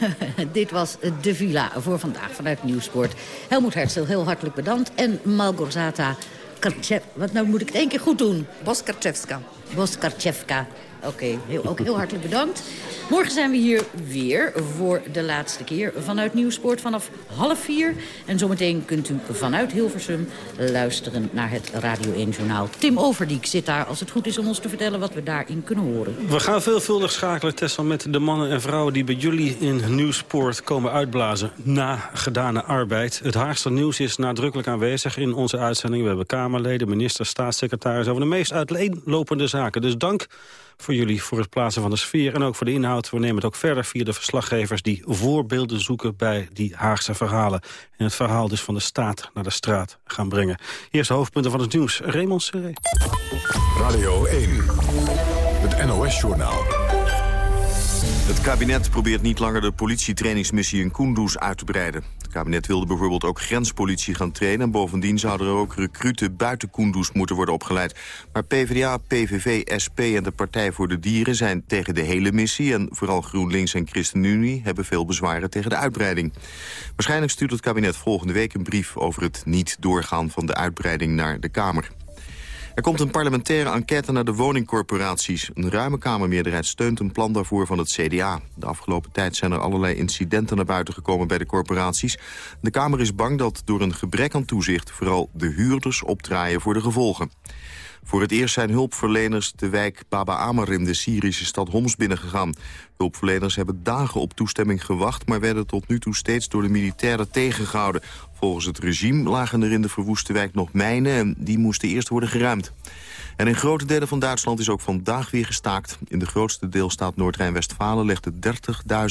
S10: [LAUGHS] Dit was de villa voor vandaag vanuit Nieuwsport. Helmoet Herzl, heel hartelijk bedankt. En Malgorzata Wat nou moet ik het één keer goed doen?
S12: Boskarchevska.
S10: Boskarchevka. Oké, heel, ook heel hartelijk bedankt. Morgen zijn we hier weer voor de laatste keer vanuit Nieuwsport vanaf half vier. En zometeen kunt u vanuit Hilversum luisteren naar het Radio 1 Journaal. Tim Overdiek zit daar als het goed is om ons te vertellen wat we daarin kunnen horen.
S13: We gaan veelvuldig schakelen, Tessa, met de mannen en vrouwen... die bij jullie in Nieuwsport komen uitblazen na gedane arbeid. Het Haagse nieuws is nadrukkelijk aanwezig in onze uitzending. We hebben Kamerleden, ministers, staatssecretaris... over de meest uiteenlopende zaken. Dus dank voor jullie voor het plaatsen van de sfeer en ook voor de inhoud. We nemen het ook verder via de verslaggevers die voorbeelden zoeken bij die Haagse verhalen. En het verhaal dus van de staat naar de straat gaan brengen. Eerste hoofdpunten van het nieuws. Raymond Seré.
S1: Radio 1, het NOS-journaal.
S2: Het kabinet probeert niet langer de politietrainingsmissie in Kunduz uit te breiden. Het kabinet wilde bijvoorbeeld ook grenspolitie gaan trainen... en bovendien zouden er ook recruten buiten Kunduz moeten worden opgeleid. Maar PvdA, PVV, SP en de Partij voor de Dieren zijn tegen de hele missie... en vooral GroenLinks en ChristenUnie hebben veel bezwaren tegen de uitbreiding. Waarschijnlijk stuurt het kabinet volgende week een brief... over het niet doorgaan van de uitbreiding naar de Kamer. Er komt een parlementaire enquête naar de woningcorporaties. Een ruime Kamermeerderheid steunt een plan daarvoor van het CDA. De afgelopen tijd zijn er allerlei incidenten naar buiten gekomen bij de corporaties. De Kamer is bang dat door een gebrek aan toezicht... vooral de huurders opdraaien voor de gevolgen. Voor het eerst zijn hulpverleners de wijk Baba Amr in de Syrische stad Homs binnengegaan. Hulpverleners hebben dagen op toestemming gewacht... maar werden tot nu toe steeds door de militairen tegengehouden. Volgens het regime lagen er in de verwoeste wijk nog mijnen... en die moesten eerst worden geruimd. En in grote delen van Duitsland is ook vandaag weer gestaakt. In de grootste deelstaat Noord-Rijn-Westfalen legden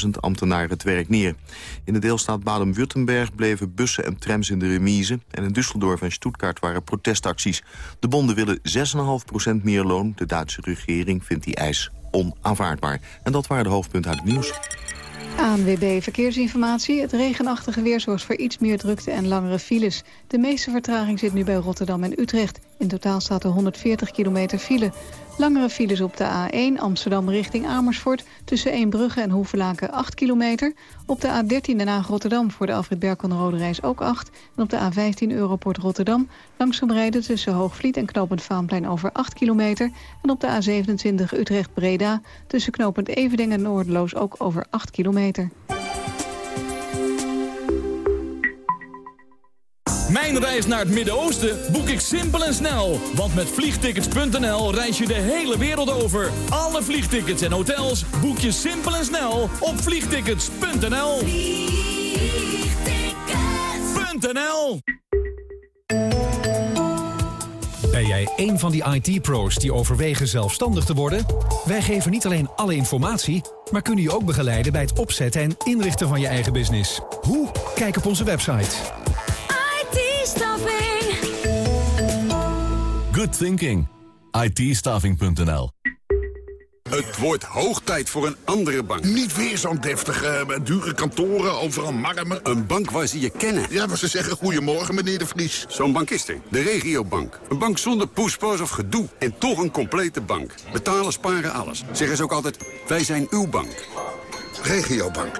S2: 30.000 ambtenaren het werk neer. In de deelstaat Baden-Württemberg bleven bussen en trams in de remise... en in Düsseldorf en Stuttgart waren protestacties. De bonden willen 6,5% meer loon. De Duitse regering vindt die eis onaanvaardbaar. En dat waren de hoofdpunten uit het nieuws.
S3: ANWB Verkeersinformatie. Het regenachtige weer zorgt voor iets meer drukte en langere files. De meeste vertraging zit nu bij Rotterdam en Utrecht. In totaal staat er 140 kilometer file. Langere files op de A1 Amsterdam richting Amersfoort... tussen Eembrugge en Hoevelaken 8 kilometer. Op de A13 Den Haag-Rotterdam voor de Alfred Berkel Rode Reis ook 8. En op de A15 Europort Rotterdam langzaam tussen Hoogvliet en Knopend Vaanplein over 8 kilometer. En op de A27 Utrecht-Breda tussen Knopend Eveding en Noordloos ook over 8 kilometer.
S14: Mijn reis naar het Midden-Oosten boek ik simpel en snel. Want met vliegtickets.nl reis je de hele wereld over. Alle vliegtickets en hotels boek je simpel en snel op vliegtickets.nl. Vliegtickets.nl
S15: Ben jij een van die IT-pro's die overwegen zelfstandig te worden? Wij geven niet alleen alle informatie, maar kunnen je ook begeleiden bij het opzetten en inrichten van je eigen business. Hoe? Kijk op onze website.
S16: Good thinking. itstaffing.nl
S17: Het wordt hoog tijd voor een andere bank.
S18: Niet weer zo'n deftige, dure kantoren, overal marmer.
S17: Een bank waar ze je kennen.
S18: Ja, waar ze zeggen goedemorgen, meneer de Vries.
S17: Zo'n bank is er. De regiobank. Een bank zonder poespas of gedoe. En toch een complete bank. Betalen, sparen, alles. Zeggen ze ook altijd, wij zijn uw bank.
S18: Regiobank.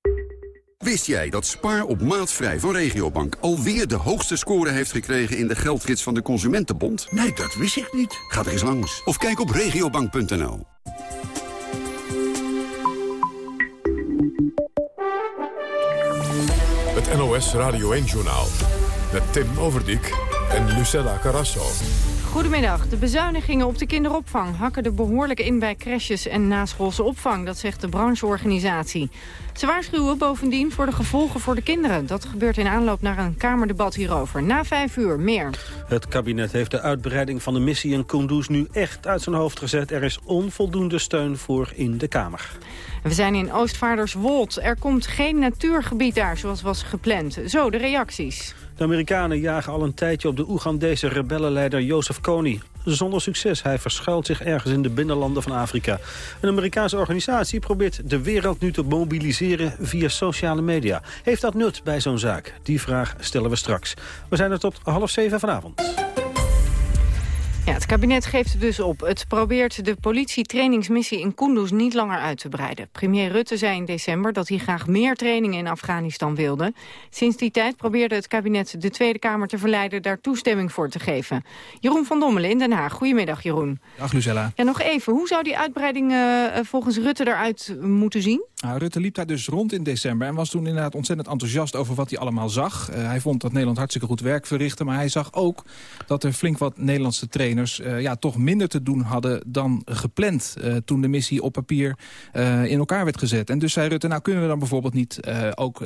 S17: Wist jij dat Spaar op maatvrij van Regiobank alweer de hoogste score heeft gekregen in de geldgids van de Consumentenbond?
S18: Nee, dat wist ik niet.
S17: Ga er eens langs. Of kijk op regiobank.nl.
S1: Het NOS Radio 1-journaal. Met Tim Overdijk en Lucella Carrasso.
S19: Goedemiddag. De bezuinigingen op de kinderopvang hakken er behoorlijk in bij crèches en naschoolse opvang. Dat zegt de brancheorganisatie. Ze waarschuwen bovendien voor de gevolgen voor de kinderen. Dat gebeurt in aanloop naar een Kamerdebat hierover. Na vijf uur meer.
S13: Het kabinet heeft de uitbreiding van de missie in Kunduz nu echt uit zijn hoofd gezet. Er is onvoldoende steun voor in de Kamer.
S19: We zijn in Oostvaarderswold. Er komt geen natuurgebied daar zoals was gepland. Zo, de reacties.
S13: De Amerikanen jagen al een tijdje op de Oegandese rebellenleider Joseph Kony. Zonder succes. Hij verschuilt zich ergens in de binnenlanden van Afrika. Een Amerikaanse organisatie probeert de wereld nu te mobiliseren via sociale media. Heeft dat nut bij zo'n zaak? Die vraag stellen we straks. We zijn er tot half zeven vanavond.
S19: Ja, het kabinet geeft dus op. Het probeert de politietrainingsmissie in Kunduz niet langer uit te breiden. Premier Rutte zei in december dat hij graag meer trainingen in Afghanistan wilde. Sinds die tijd probeerde het kabinet de Tweede Kamer te verleiden daar toestemming voor te geven. Jeroen van Dommelen in Den Haag. Goedemiddag, Jeroen.
S20: Dag, Lucella.
S19: Ja, nog even. Hoe zou die uitbreiding uh, volgens Rutte eruit moeten zien?
S20: Nou, Rutte liep daar dus rond in december en was toen inderdaad ontzettend enthousiast over wat hij allemaal zag. Uh, hij vond dat Nederland hartstikke goed werk verrichtte, maar hij zag ook dat er flink wat Nederlandse trainers tegenstanders uh, ja, toch minder te doen hadden dan gepland... Uh, toen de missie op papier uh, in elkaar werd gezet. En dus zei Rutte, nou kunnen we dan bijvoorbeeld niet ook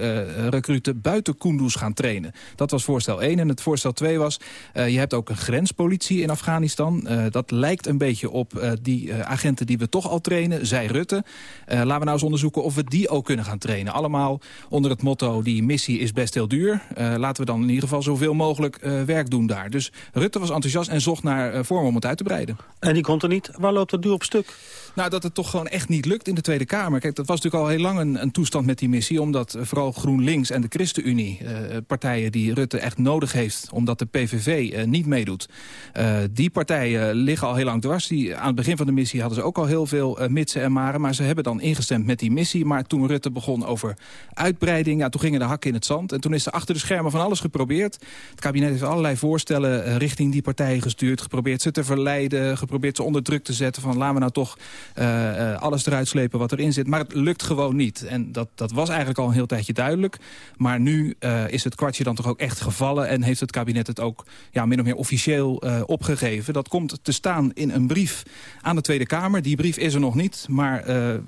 S20: recruten buiten Kunduz gaan trainen. Dat was voorstel 1. En het voorstel 2 was, je hebt ook een grenspolitie in Afghanistan. dat lijkt een beetje op die agenten die we toch al trainen, zei Rutte. laten we nou eens onderzoeken of we die ook kunnen gaan trainen. Allemaal onder het motto, die missie is best heel duur. laten we dan in ieder geval zoveel mogelijk werk doen daar. Dus Rutte was enthousiast en zocht naar vormen om het uit te breiden.
S13: En die komt er niet. Waar loopt het duur op stuk?
S20: Nou, dat het toch gewoon echt niet lukt in de Tweede Kamer. Kijk, dat was natuurlijk al heel lang een, een toestand met die missie... omdat uh, vooral GroenLinks en de ChristenUnie, uh, partijen die Rutte echt nodig heeft... omdat de PVV niet meedoet, die partijen liggen al heel lang dwars. Die, aan het begin van de missie hadden ze ook al heel veel mitsen en maren... maar ze hebben dan ingestemd met die missie. Maar toen Rutte begon over uitbreiding, ja, toen gingen de hakken in het zand. En toen is er achter de schermen van alles geprobeerd. Het kabinet heeft allerlei voorstellen richting die partijen gestuurd... geprobeerd ze te verleiden, geprobeerd ze onder druk te zetten... van laten we nou toch uh, alles eruit slepen wat erin zit. Maar het lukt gewoon niet. En dat, dat was eigenlijk al een heel tijdje duidelijk. Maar nu uh, is het kwartje dan toch ook echt gevallen... en heeft het kabinet het ook ja, min of meer officieel opgegeven. Dat komt te staan in een brief aan de Tweede Kamer. Die brief is er nog niet, maar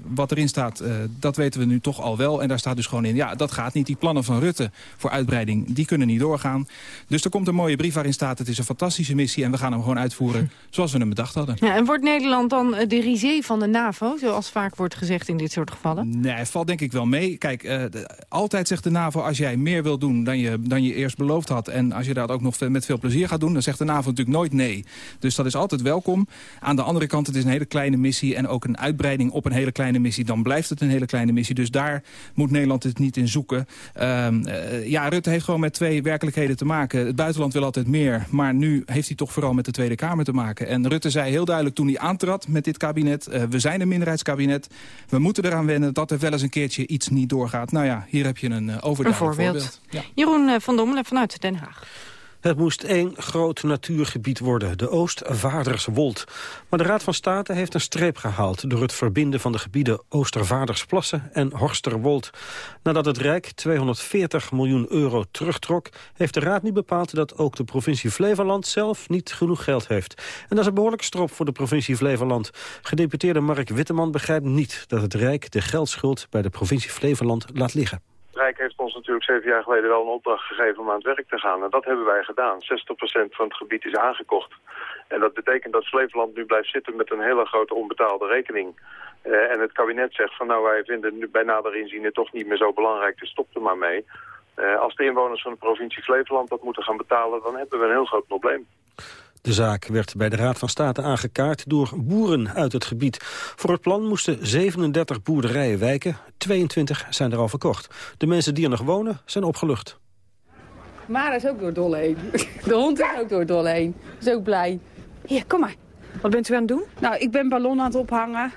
S20: wat erin staat, dat weten we nu toch al wel. En daar staat dus gewoon in, ja, dat gaat niet. Die plannen van Rutte voor uitbreiding, die kunnen niet doorgaan. Dus er komt een mooie brief waarin staat... het is een fantastische missie en we gaan hem gewoon uitvoeren [LAUGHS] zoals we hem bedacht hadden.
S19: Ja, en wordt Nederland dan de risée van de NAVO, zoals vaak wordt gezegd in dit soort gevallen?
S20: Nee, valt denk ik wel mee. Kijk, uh, altijd zegt de NAVO, als jij meer wil doen dan je, dan je eerst beloofd had... en als je dat ook nog met veel plezier gaat doen, dan zegt de NAVO natuurlijk nooit nee. Dus dat is altijd welkom. Aan de andere kant, het is een hele kleine missie... en ook een uitbreiding op een hele kleine missie. Dan blijft het een hele kleine missie. Dus daar moet Nederland het niet in zoeken. Uh, uh, ja, Rutte heeft gewoon met twee werkelijkheden te maken. Het buitenland wil altijd meer, maar nu heeft hij toch vooral met de Tweede Kamer te maken. En Rutte zei heel duidelijk toen hij aantrad met dit kabinet... Uh, we zijn een minderheidskabinet, we moeten eraan wennen... dat er wel eens een keertje iets niet doorgaat. Nou ja, hier heb je een uh, overduidelijk
S19: een voorbeeld. voorbeeld. Ja. Jeroen uh, van Dommelen vanuit Den Haag.
S13: Het moest één groot natuurgebied worden, de Oostvaarderswold. Maar de Raad van State heeft een streep gehaald... door het verbinden van de gebieden Oostervaardersplassen en Horsterwold. Nadat het Rijk 240 miljoen euro terugtrok... heeft de Raad nu bepaald dat ook de provincie Flevoland zelf niet genoeg geld heeft. En dat is een behoorlijke strop voor de provincie Flevoland. Gedeputeerde Mark Witteman begrijpt niet dat het Rijk de geldschuld... bij de provincie Flevoland laat liggen.
S21: Rijk heeft ons natuurlijk zeven jaar geleden wel een opdracht gegeven om aan het werk te gaan. En dat hebben wij gedaan. 60% van het gebied is aangekocht. En dat betekent dat Flevoland nu blijft zitten met een hele grote onbetaalde rekening. Uh, en het kabinet zegt van nou wij vinden nu bij nader inzien het toch niet meer zo belangrijk, dus stop er maar mee. Uh, als de inwoners van de provincie Flevoland dat moeten gaan betalen, dan hebben we een heel groot probleem.
S13: De zaak werd bij de Raad van State aangekaart door boeren uit het gebied. Voor het plan moesten 37 boerderijen wijken, 22 zijn er al verkocht. De mensen die er nog wonen zijn opgelucht.
S22: Mara is ook door Dolle heen. De hond is ook door Dolle heen. Is ook blij. Hier, kom maar.
S19: Wat bent u aan het doen?
S22: Nou, ik ben ballon aan het ophangen.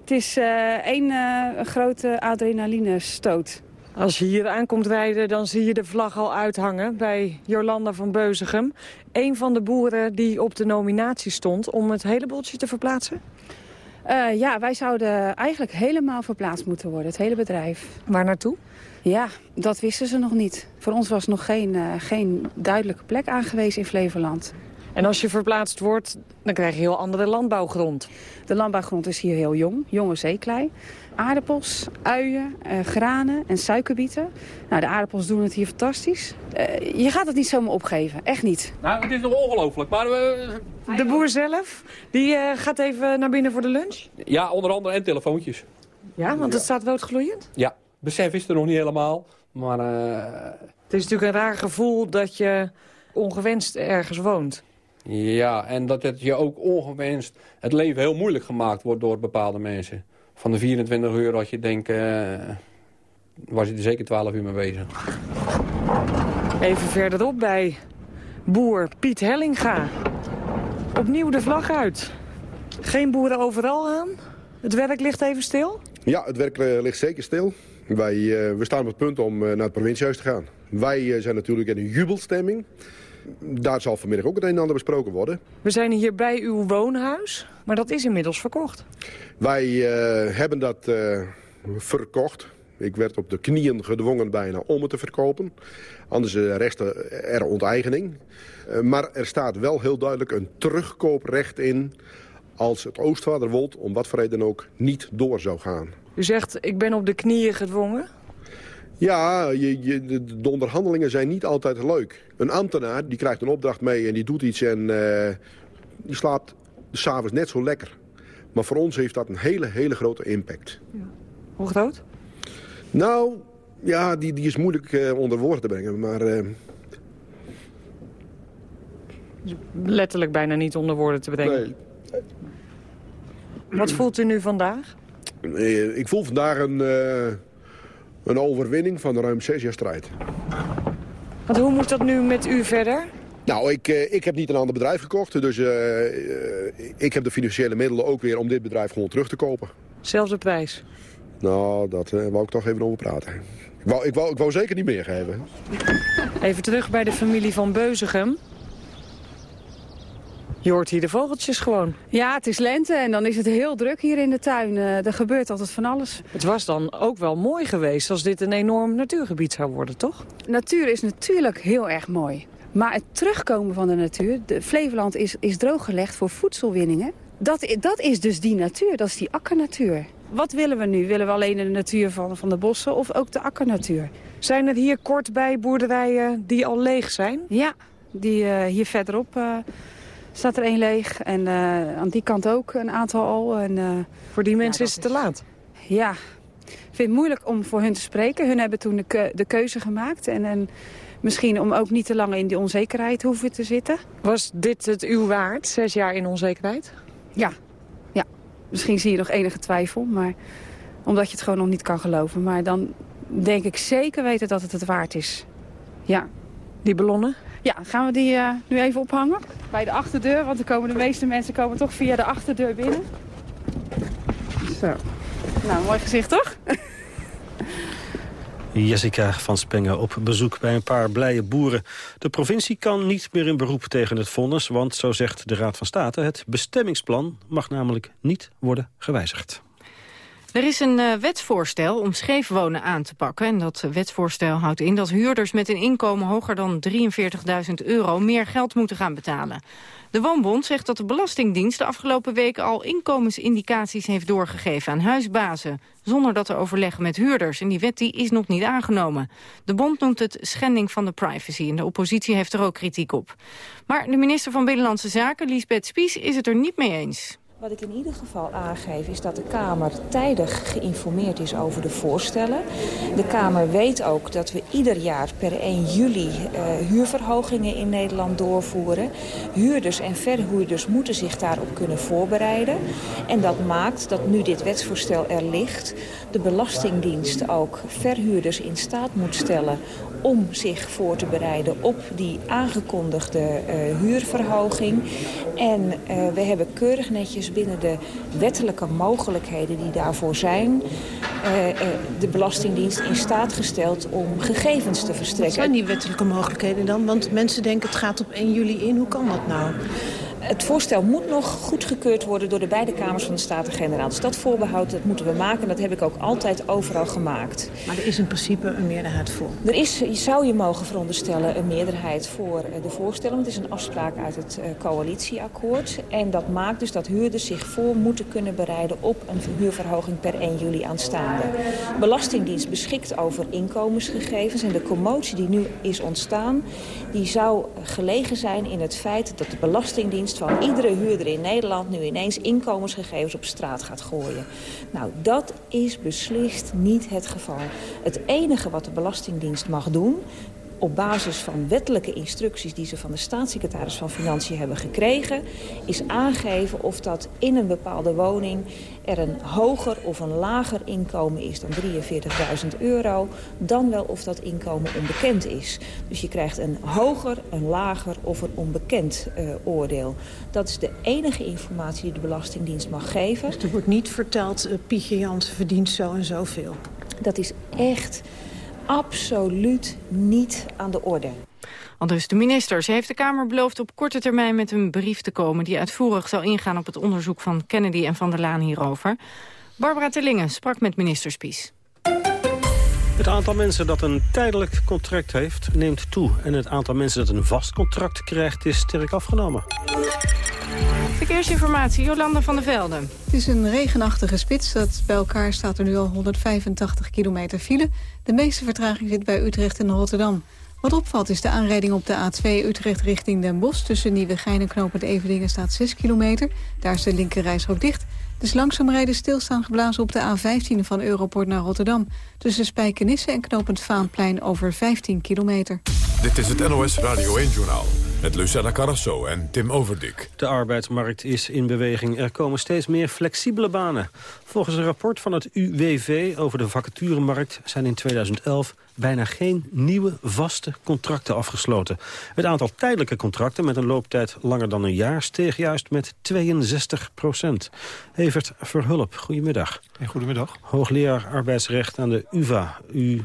S22: Het is uh, één uh, grote adrenaline stoot.
S19: Als je hier aankomt rijden, dan zie je de vlag al uithangen bij Jolanda van Beuzegem. Een van de boeren die op de nominatie stond om het hele boeltje te verplaatsen?
S22: Uh, ja, wij zouden eigenlijk helemaal verplaatst moeten worden, het hele bedrijf.
S19: Waar naartoe?
S22: Ja, dat wisten ze nog niet. Voor ons was nog geen, uh, geen duidelijke plek aangewezen in Flevoland.
S19: En als je verplaatst wordt, dan krijg je heel andere landbouwgrond.
S22: De landbouwgrond is hier heel jong, jonge zeeklei. Aardappels, uien, uh, granen en suikerbieten. Nou, de aardappels doen het hier fantastisch. Uh, je gaat het niet zomaar opgeven, echt niet.
S23: Nou, het is nog ongelooflijk, maar... Uh...
S19: De boer zelf, die gaat even naar binnen voor de lunch?
S23: Ja, onder andere en telefoontjes.
S19: Ja, want het staat roodgloeiend?
S23: Ja, besef is er nog niet helemaal, maar...
S19: Het is natuurlijk een raar gevoel dat je ongewenst ergens woont.
S23: Ja, en dat het je ook ongewenst het leven heel moeilijk gemaakt wordt door bepaalde mensen. Van de 24 uur als je denkt, uh, was je er zeker 12 uur mee bezig.
S19: Even verderop bij boer Piet Hellinga. Opnieuw de vlag uit. Geen boeren overal aan? Het werk ligt even stil?
S24: Ja, het werk uh, ligt zeker stil. Wij, uh, we staan op het punt om naar het provinciehuis te gaan. Wij zijn natuurlijk in een jubelstemming daar zal vanmiddag ook het een en ander besproken worden.
S19: We zijn hier bij uw woonhuis, maar dat is inmiddels verkocht.
S24: Wij uh, hebben dat uh, verkocht. Ik werd op de knieën gedwongen bijna om het te verkopen. Anders uh, restte er onteigening. Uh, maar er staat wel heel duidelijk een terugkooprecht in... als het Oostvaarderwold om wat voor reden ook niet door zou gaan.
S25: U zegt, ik ben op de knieën gedwongen?
S24: Ja, je, je, de onderhandelingen zijn niet altijd leuk. Een ambtenaar die krijgt een opdracht mee en die doet iets en uh, die slaapt s'avonds net zo lekker. Maar voor ons heeft dat een hele, hele grote impact. Ja.
S25: Hoe groot?
S24: Nou, ja, die, die is moeilijk uh, onder woorden te brengen, maar... Uh...
S25: Letterlijk bijna niet onder woorden te brengen.
S24: Nee.
S25: Wat voelt u nu vandaag?
S24: Ik voel vandaag een, een overwinning van ruim zes jaar strijd.
S25: Want hoe moet dat nu met u verder?
S24: Nou, ik, uh, ik heb niet een ander bedrijf gekocht. Dus uh, ik heb de financiële middelen ook weer om dit bedrijf gewoon terug te kopen.
S25: Zelfde prijs?
S24: Nou, dat wou ik toch even over praten. Ik wou, ik, wou, ik wou zeker niet meer geven.
S25: Even terug bij de familie van Beuzegem. Je hoort hier de vogeltjes gewoon.
S22: Ja, het is lente en dan is het heel druk hier in de tuin. Uh, er gebeurt altijd van alles.
S25: Het was dan ook wel mooi geweest als dit een enorm natuurgebied zou worden, toch?
S22: Natuur is natuurlijk heel erg mooi. Maar het terugkomen van de natuur... De Flevoland is, is drooggelegd voor voedselwinningen. Dat, dat is dus die natuur, dat is die akkernatuur. Wat willen we nu? Willen we alleen de natuur van, van de bossen of ook de akkernatuur?
S25: Zijn er hier kort bij boerderijen die al leeg zijn?
S22: Ja, die uh, hier verderop... Uh, staat er één leeg. En uh, aan die kant ook een aantal al. En, uh,
S25: voor die mensen ja, is het te laat?
S22: Ja, ik vind het moeilijk om voor hun te spreken. Hun hebben toen de keuze gemaakt. En, en misschien om ook niet te lang in die onzekerheid hoeven te zitten.
S25: Was dit het uw waard, zes jaar in onzekerheid?
S22: Ja, ja. Misschien zie je nog enige twijfel, maar omdat je het gewoon nog niet kan geloven. Maar dan denk ik zeker weten dat het het waard is. Ja.
S25: Die ballonnen?
S22: Ja, gaan we die uh, nu even ophangen bij de achterdeur. Want er komen de meeste mensen komen toch via de achterdeur binnen. Zo. Nou, mooi gezicht toch?
S13: Jessica van Spengen op bezoek bij een paar blije boeren. De provincie kan niet meer in beroep tegen het vonnis... want, zo zegt de Raad van State, het bestemmingsplan mag namelijk niet worden gewijzigd.
S19: Er is een uh, wetsvoorstel om scheefwonen aan te pakken. En dat wetsvoorstel houdt in dat huurders met een inkomen hoger dan 43.000 euro meer geld moeten gaan betalen. De Woonbond zegt dat de Belastingdienst de afgelopen weken al inkomensindicaties heeft doorgegeven aan huisbazen. Zonder dat er overleggen met huurders. En die wet die is nog niet aangenomen. De bond noemt het schending van de privacy. En de oppositie heeft er ook kritiek op. Maar de minister van Binnenlandse Zaken, Liesbeth Spies, is het er niet mee eens.
S26: Wat ik in ieder geval aangeef is dat de Kamer tijdig geïnformeerd is over de voorstellen. De Kamer weet ook dat we ieder jaar per 1 juli uh, huurverhogingen in Nederland doorvoeren. Huurders en verhuurders moeten zich daarop kunnen voorbereiden. En dat maakt dat nu dit wetsvoorstel er ligt... de Belastingdienst ook verhuurders in staat moet stellen om zich voor te bereiden op die aangekondigde uh, huurverhoging. En uh, we hebben keurig netjes binnen de wettelijke mogelijkheden die daarvoor zijn... Uh, de Belastingdienst in staat gesteld om gegevens te verstrekken.
S27: Wat zijn die wettelijke mogelijkheden dan? Want mensen denken het gaat op 1 juli in. Hoe kan dat nou?
S26: Het voorstel moet nog goedgekeurd worden door de beide kamers van de Staten-Generaal. Dus dat voorbehoud dat moeten we maken. Dat heb ik ook altijd overal gemaakt.
S27: Maar er is in principe een meerderheid voor?
S26: Er is, je zou je mogen veronderstellen, een meerderheid voor de voorstellen. Het is een afspraak uit het coalitieakkoord. En dat maakt dus dat huurders zich voor moeten kunnen bereiden op een huurverhoging per 1 juli aanstaande. Belastingdienst beschikt over inkomensgegevens. En de commotie die nu is ontstaan, die zou gelegen zijn in het feit dat de Belastingdienst van iedere huurder in Nederland nu ineens inkomensgegevens op straat gaat gooien. Nou, dat is beslist niet het geval. Het enige wat de Belastingdienst mag doen op basis van wettelijke instructies die ze van de staatssecretaris van Financiën hebben gekregen, is aangeven of dat in een bepaalde woning er een hoger of een lager inkomen is dan 43.000 euro, dan wel of dat inkomen onbekend is. Dus je krijgt een hoger, een lager of een onbekend uh, oordeel. Dat is de enige informatie die de Belastingdienst mag geven.
S27: Dus er wordt niet verteld, uh, Pietje Jans verdient zo en zoveel?
S26: Dat is echt absoluut niet aan de orde.
S19: Anders de minister. Ze heeft de Kamer beloofd op korte termijn met een brief te komen... die uitvoerig zal ingaan op het onderzoek van Kennedy en Van der Laan hierover. Barbara Tellingen sprak met minister Spies.
S13: Het aantal mensen dat een tijdelijk contract heeft neemt toe. En het aantal mensen dat een vast contract krijgt is sterk afgenomen.
S19: Verkeersinformatie, Jolanda van der Velde.
S3: Het is een regenachtige spits. Dat bij elkaar staat er nu al 185 kilometer file. De meeste vertraging zit bij Utrecht en Rotterdam. Wat opvalt is de aanrijding op de A2 Utrecht richting Den Bosch. Tussen Nieuwegein en Knopend Evedingen staat 6 kilometer. Daar is de linkerreis ook dicht. Dus langzaam rijden stilstaan geblazen op de A15 van Europort naar Rotterdam. Tussen Spijkenisse en Knopend Vaanplein over 15 kilometer.
S1: Dit is het NOS Radio 1-journaal met Lucella Carrasso en Tim Overdik.
S13: De arbeidsmarkt is in beweging. Er komen steeds meer flexibele banen. Volgens een rapport van het UWV over de vacaturemarkt... zijn in 2011 bijna geen nieuwe vaste contracten afgesloten. Het aantal tijdelijke contracten met een looptijd langer dan een jaar... steeg juist met 62 procent. Evert Verhulp, goedemiddag.
S28: goedemiddag.
S13: Hoogleraar arbeidsrecht aan de UvA. U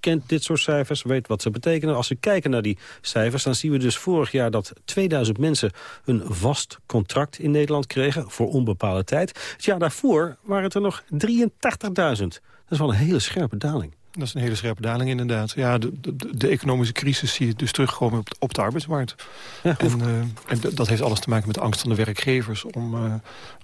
S13: kent dit soort cijfers, weet wat ze betekenen. Als we kijken naar die cijfers, dan zien we dus vorig jaar... dat 2000 mensen een vast contract in Nederland kregen voor onbepaalde tijd. Het jaar daarvoor waren het er nog 83.000. Dat is wel een hele scherpe daling.
S28: Dat is een hele scherpe daling inderdaad. Ja, de, de, de economische crisis zie je dus terugkomen op, op de arbeidsmarkt. Ja, en, uh, en dat heeft alles te maken met de angst van de werkgevers... om, uh,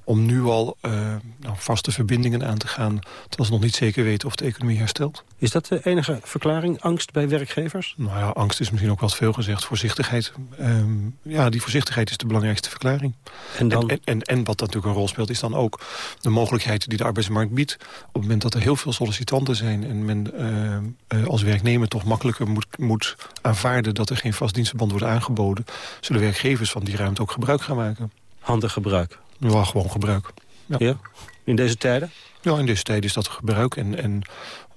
S28: om nu al uh, nou, vaste verbindingen aan te gaan... terwijl ze nog niet zeker weten of de economie herstelt.
S13: Is dat de enige verklaring, angst bij werkgevers?
S28: Nou ja, angst is misschien ook wat veel gezegd. Voorzichtigheid, um, ja, die voorzichtigheid is de belangrijkste verklaring. En, dan... en, en, en, wat natuurlijk een rol speelt, is dan ook de mogelijkheid die de arbeidsmarkt biedt. Op het moment dat er heel veel sollicitanten zijn... en men uh, als werknemer toch makkelijker moet, moet aanvaarden... dat er geen vast dienstverband wordt aangeboden... zullen werkgevers van die ruimte ook gebruik gaan maken.
S13: Handig gebruik?
S28: Ja, gewoon gebruik.
S13: Ja. ja. In deze tijden?
S28: Ja, in deze tijden is dat gebruik. En, en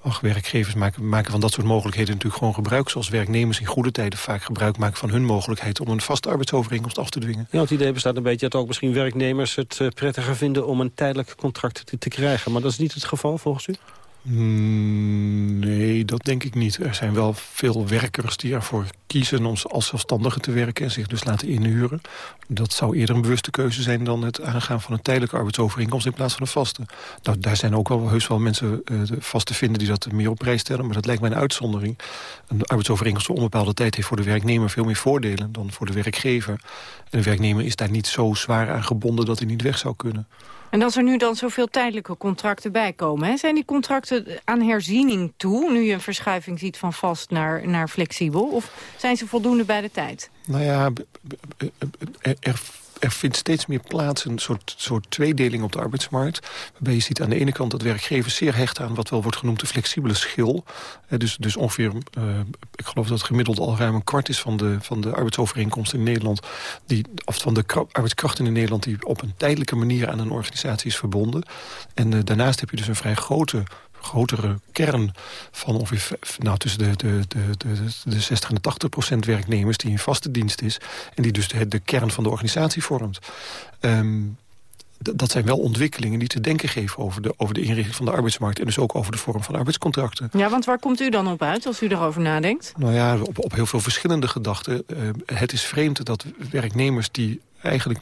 S28: ach, werkgevers maken, maken van dat soort mogelijkheden natuurlijk gewoon gebruik. Zoals werknemers in goede tijden vaak gebruik maken van hun mogelijkheid... om een vaste arbeidsovereenkomst af te dwingen.
S13: Ja, het idee bestaat een beetje dat ook misschien werknemers het uh, prettiger vinden... om een tijdelijk contract te, te krijgen. Maar dat is niet het geval volgens u?
S28: Mm, nee, dat denk ik niet. Er zijn wel veel werkers die ervoor kiezen om als zelfstandige te werken... en zich dus laten inhuren. Dat zou eerder een bewuste keuze zijn dan het aangaan van een tijdelijke arbeidsovereenkomst... in plaats van een vaste. Nou, daar zijn ook wel heus wel mensen uh, vast te vinden die dat meer op prijs stellen... maar dat lijkt mij een uitzondering. Een arbeidsovereenkomst voor onbepaalde tijd heeft voor de werknemer veel meer voordelen dan voor de werkgever. En de werknemer is daar niet zo zwaar aan gebonden dat hij niet weg zou kunnen.
S19: En als er nu dan zoveel tijdelijke contracten bij komen... Hè, zijn die contracten aan herziening toe... nu je een verschuiving ziet van vast naar, naar flexibel? Of zijn ze voldoende bij de tijd?
S28: Nou ja, er er vindt steeds meer plaats een soort, soort tweedeling op de arbeidsmarkt. Waarbij je ziet aan de ene kant dat werkgevers zeer hechten aan wat wel wordt genoemd de flexibele schil. dus, dus ongeveer, uh, ik geloof dat het gemiddeld al ruim een kwart is van de, van de arbeidsovereenkomsten in Nederland. Die, of van de arbeidskrachten in Nederland die op een tijdelijke manier aan een organisatie is verbonden. En uh, daarnaast heb je dus een vrij grote grotere kern van ongeveer nou, tussen de, de, de, de, de 60 en de 80 procent werknemers die in vaste dienst is. En die dus de, de kern van de organisatie vormt. Um, dat zijn wel ontwikkelingen die te denken geven over de, over de inrichting van de arbeidsmarkt... en dus ook over de vorm van arbeidscontracten.
S19: Ja, want waar komt u dan op uit als u erover nadenkt?
S28: Nou ja, op, op heel veel verschillende gedachten. Uh, het is vreemd dat werknemers die eigenlijk